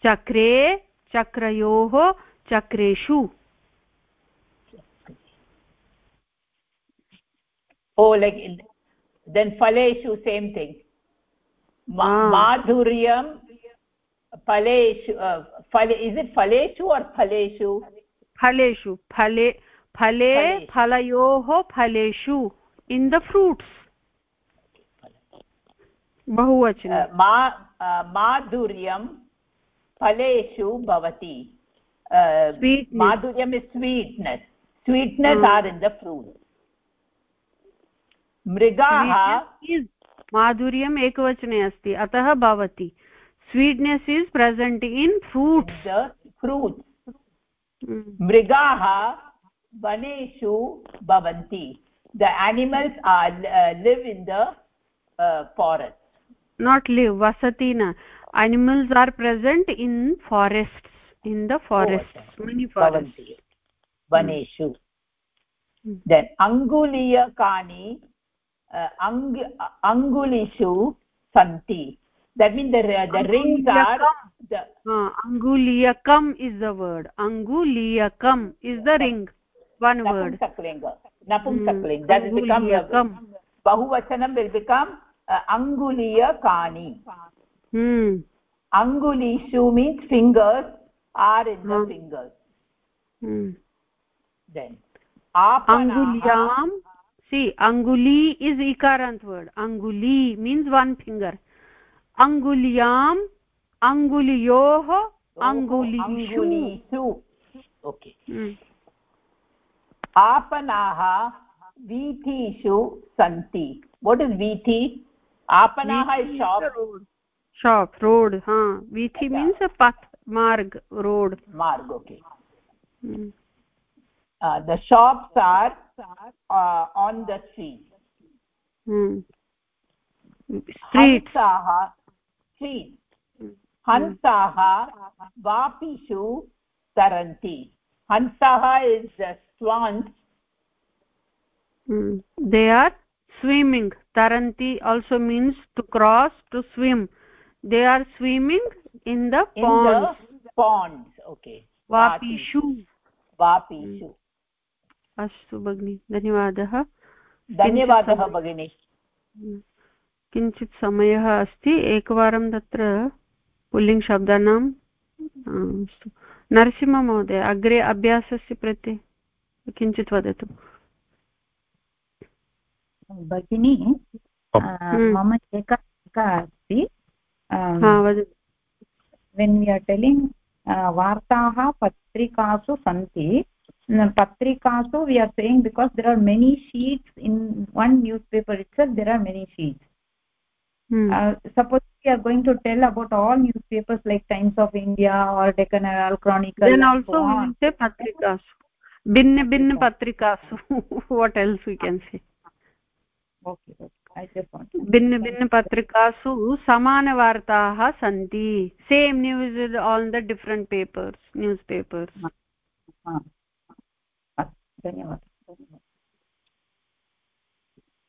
Chakre chakrayoh chakreshu oh like then phaleshu same thing Ma ah. madhuryam phaleshu uh, phale is it phaleshu or phaleshu phaleshu phale phale phalayoh phaleshu in the fruits बहुवचन मा माधुर्यं फलेषु भवति माधुर्यम् is sweetness sweetness are in the fruits मृगाः माधुर्यम् एकवचने अस्ति अतः भवति। Sweetness is present in fruits fruits मृगाः वनेषु भवन्ति। The animals are live in the forest not live वसति न। Animals are present in forest in the forest many forest वनेषु। अङ्गुलीयकानि ang angulishu santi. That means the the rings are the uh, anguliyakam is the word. Anguliyakam is the ring. One word. napumsaklinga napumsaklinga that will become bahuvachanam will become uh, anguliyakani hmm. Angulishu means fingers are in the fingers. Hmm. Then angulyam see anguli is ikarant word anguli means one finger angulyam anguliyoh angulishu okay आपणाः वीथीषु सन्ति what is वीथि आपणाः is shop shop road ha vithi means a path marg road marg okay hmm. uh, the shops are uh, on the street hmm. streets streets हंसाः वापिषु तरन्ति हंसाः is swans hmm. they are swimming taranti also means to cross to swim they are swimming in the ponds in the ponds okay vapishu vapishu अस्तु भगिनि धन्यवादः। धन्यवादः भगिनि। किञ्चित् समयः अस्ति एकवारं तत्र पुल्लिङ्गशब्दानां नरसिंहमहोदय अग्रे अभ्यासस्य प्रति किञ्चित् वदतु। भगिनी मम एका अस्ति। वेन् वि आर् टेलिङ्ग् वार्ताः पत्रिकासु सन्ति। Patrikasu we are saying because there are many sheets in one newspaper itself there are many sheets hmm. uh, suppose we are going to tell about all newspapers like times of india or deccan herald chronicle then also so we will say patrikasu binna binna patrikasu what else we can say okay, okay. भिन्न भिन्न पत्रिकासु समानवार्ताः सन्ति same news on the different papers newspapers धन्यवादः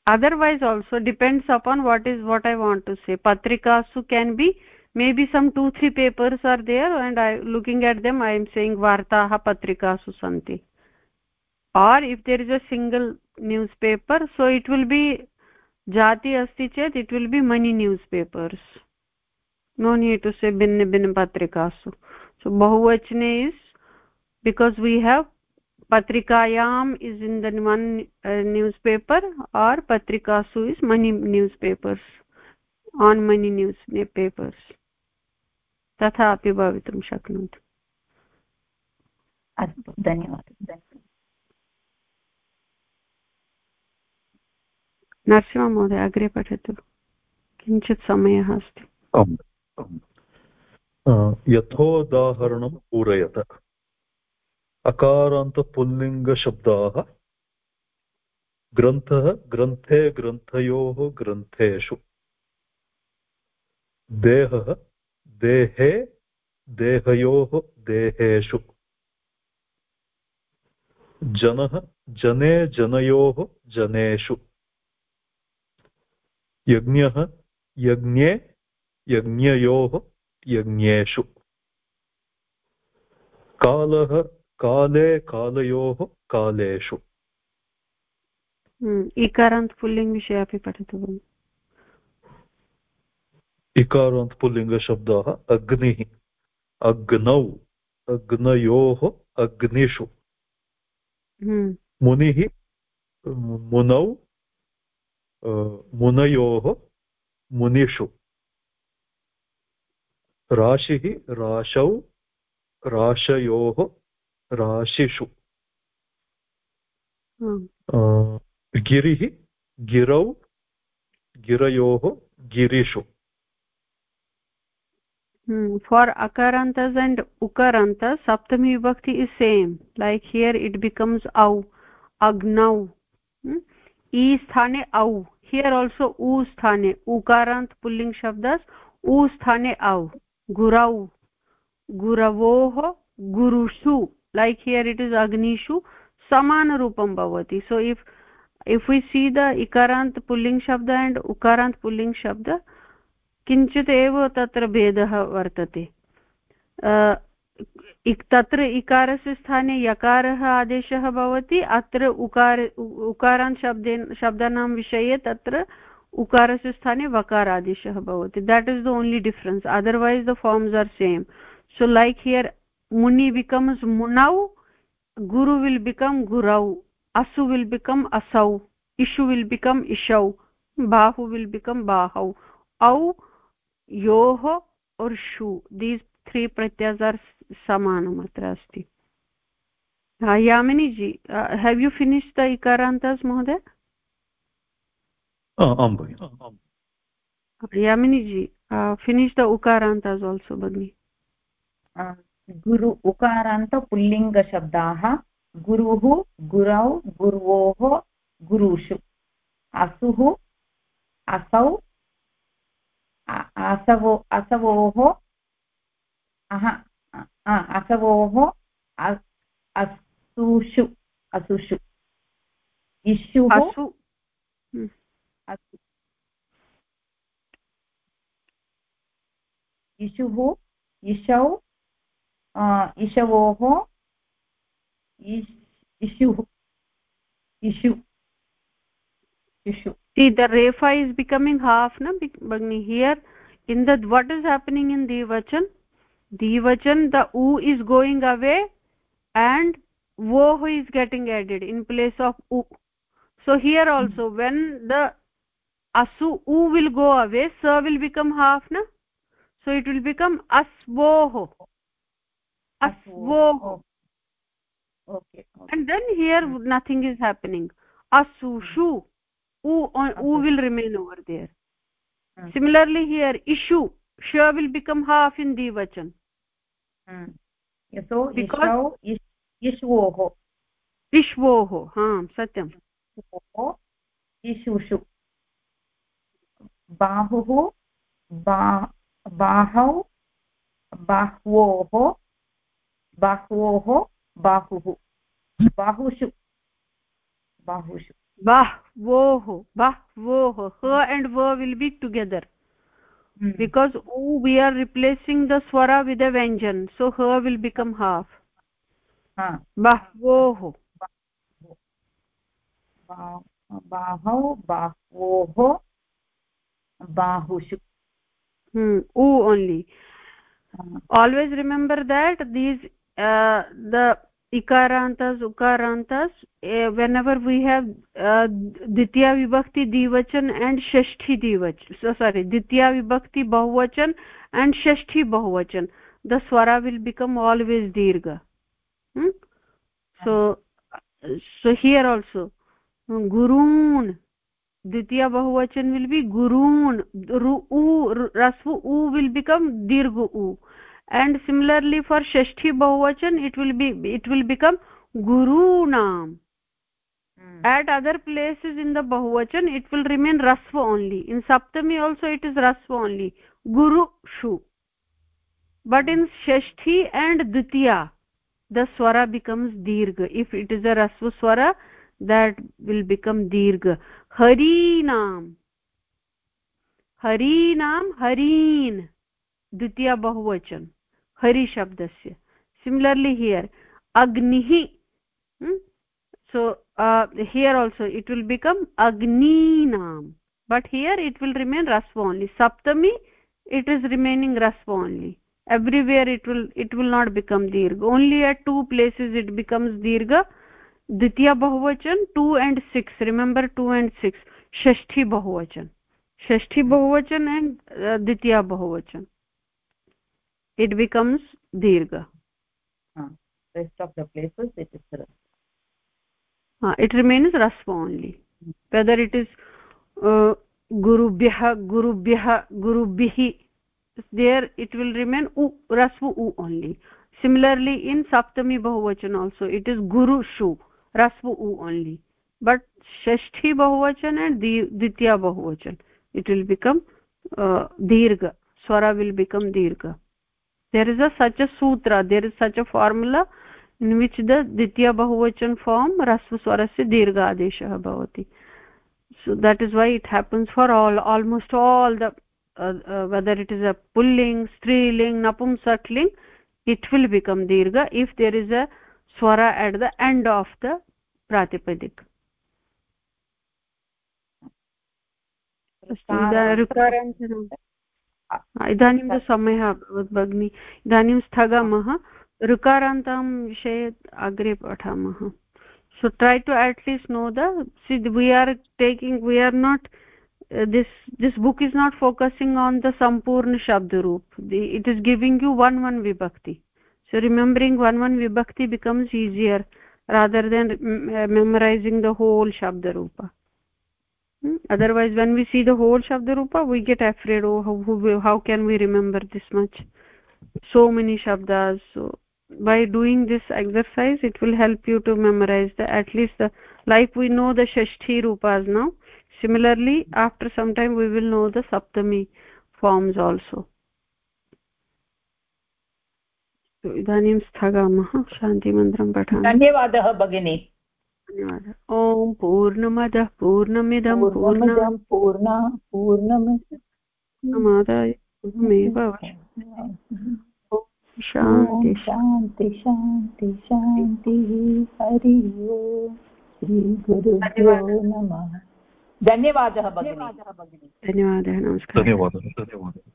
otherwise also depends upon what is what i want to say patrikasu can be maybe some two three papers are there and i looking at them i am saying vartaah patrikasu santi or if there is a single newspaper so it will be jati asti chet it will be many newspapers no need to say binna binna patrikasu so bahuvachane is because we have पत्रिकायाम् is in the one newspaper are पत्रिकासु is many newspapers on many newspapers तथा अपि भवितुं शक्नोति। अस्तु धन्यवादः। नरसिंह महोदय अग्रे पठतु। किञ्चित् समयः अस्ति। यथोदाहरणं पूरयत। अकारान्तपुल्लिङ्गशब्दाः ग्रन्थः ग्रन्थे ग्रन्थयोः ग्रन्थेषु। देहः देहे देहयोः देहेषु। जनः जने जनयोः जनेषु। यज्ञः यज्ञे यज्ञयोः यज्ञेषु। कालः काले कालयोः कालेषु। हम्म, इकारान्त पुल्लिङ्ग् विषये अपि पठतु इकारान्त पुल्लिङ्गशब्दाः अग्निः अग्नौ अग्नयोः अग्निषु। हम्म। मुनिः मुनौ मुनयोः मुनिषु। राशिः राशौ राशयोः राशिषु। हाँ। गिरिः गिरौ गिरयोः गिरिषु। फार् हम्म, अकारान्तस् एण्ड् उकारान्त सप्तमी विभक्ति is same like here it becomes औ अग्नौ। हम्म, ई स्थाने औ हियर् आल्सो उ स्थाने। उकारान्त पुल्लिङ्ग् शब्दस् उ स्थाने औ गुरौ गुरवोः गुरुषु। लैक् हियर् इट् इस् अग्निषु समानरूपं भवति so if if we see the इकारान्त् पुल्लिङ्ग् शब्द एण्ड् उकारान्त् पुल्लिङ्ग् शब्द किञ्चित् एव तत्र भेदः वर्तते तत्र इकारस्य स्थाने यकारः आदेशः भवति अत्र उकार उकारान् शब्देन शब्दानां विषये तत्र उकारस्य स्थाने वकारादेशः भवति that is the only difference otherwise the forms are same so like here muni becomes munau guru will become gurau asu will become asau ishu will become ishau bahu will become bahau au yoh or shu these three pratyas are samanam atra asti uh, yamini ji uh, have you finished the ikarantas mohoday आम् भगिनि yamini ji uh, finish the ukarantas also bagni गुरु उकारान्त पुल्लिङ्गशब्दाः गुरुः गुरौ गुर्वोः गुरुषु। असुः असौ असवो असवोः असवोः असुषु असुषु। इष्युः इषुः इषौ इषवोः इषुः इषु इषु see the refa is becoming half na bagni here in the what is happening in divachan divachan the u is going away and voh is getting added in place of u so here also when the asu u will go away sa will become half na so it will become asvoh asvoh okay, and then here nothing is happening asushu u u will remain over there hmm. similarly here ishu sha will become half in divachan hmm. so because ishvoh ishvoh ha satyam इषुषु बाहुः बा बाहौ बाह्वोः बाह्वोः बाहुः बाहुषु बाहुषु bahvoh bahvoh ha and va will be together hmm. because o we are replacing the swara with a vyanjan so ha will become half ha bahvoh bahau bahvoh bahushu hmm u only always remember that these uh, the ikarantas ukarantas uh, whenever we have uh, ditya vibhakti divachan and shashti divachan so sorry ditya vibhakti bahuvachan and shashti bahuvachan the swara will become always dirgha hmm? so so here also gurun ditya bahuvachan will be gurun ru u rasvu u will become dirgha u and similarly for shashti bahuvachan it will be it will become gurunam hmm. at other places in the bahuvachan it will remain rasva only. In saptami also it is rasva only. Guru shu. But in shashti and ditya the swara becomes dirgha. If it is a rasva swara that will become dirgha. Harinam harinam harin द्वितीय बहुवचन हरी शब्द से similarly here अग्नि so also it will become अग्नि नाम but here it will remain रस्व only सप्तमी it is remaining रस्व only everywhere it will it will not become दीर्घ only at two places it become दीर्घ द्वितीय बहुवचन two and six remember two and six षष्ठी बहुवचन षष्ठी बहुवचन एंड द्वितीय बहुवचन it becomes dirgha uh, rest of the places it is rasva uh, it remains rasva only whether it is uh, gurubhyah gurubhyah gurubhihi there it will remain u rasvu u only similarly in saptami bahuvachan also it is guru shu rasvu u only but shashti bahuvachan and ditya bahuvachan it will become uh, dirgha swara will become dirgha there is a such a sutra there is such a formula in which the ditya bahuvachan form rasva swarasya dirgha adeshah bhavati so that is why it happens for all almost all the uh, uh, whether it is a pulling striling napumsakling it will become dirgha if there is a swara at the end of the pratipadik इदानीं तु समयः अभवत् भगिनि। इदानीं स्थगामः। ऋकारान्तं विषये अग्रे पठामः। So try to at least know the we are taking we are not this this book is not focusing on the सम्पूर्ण शब्दरूप् it is giving you one one विभक्ति सो रिमेम्बरिङ्ग् वन् वन् विभक्ति becomes easier rather than uh, memorizing the whole otherwise when we see the whole shabd roopa we get afraid oh how, how can we remember this much so many shabdas so by doing this exercise it will help you to memorize the at least the like we know the shashti rupas now similarly after some time we will know the saptami forms also इदानीं स्थगामः शान्तिमन्त्रं पठामः धन्यवादः भगिनी धन्यवादः। ॐ पूर्णमदः पूर्णमिदं पूर्णं पूर्णा पूर्णमादाय पूर्णमेव शान्ति शान्ति शान्ति शान्तिः हरि ओम्। श्रीगुरुभ्यो नमः। धन्यवादः भगिनी। धन्यवादः नमस्कारः। धन्यवादः धन्यवादः।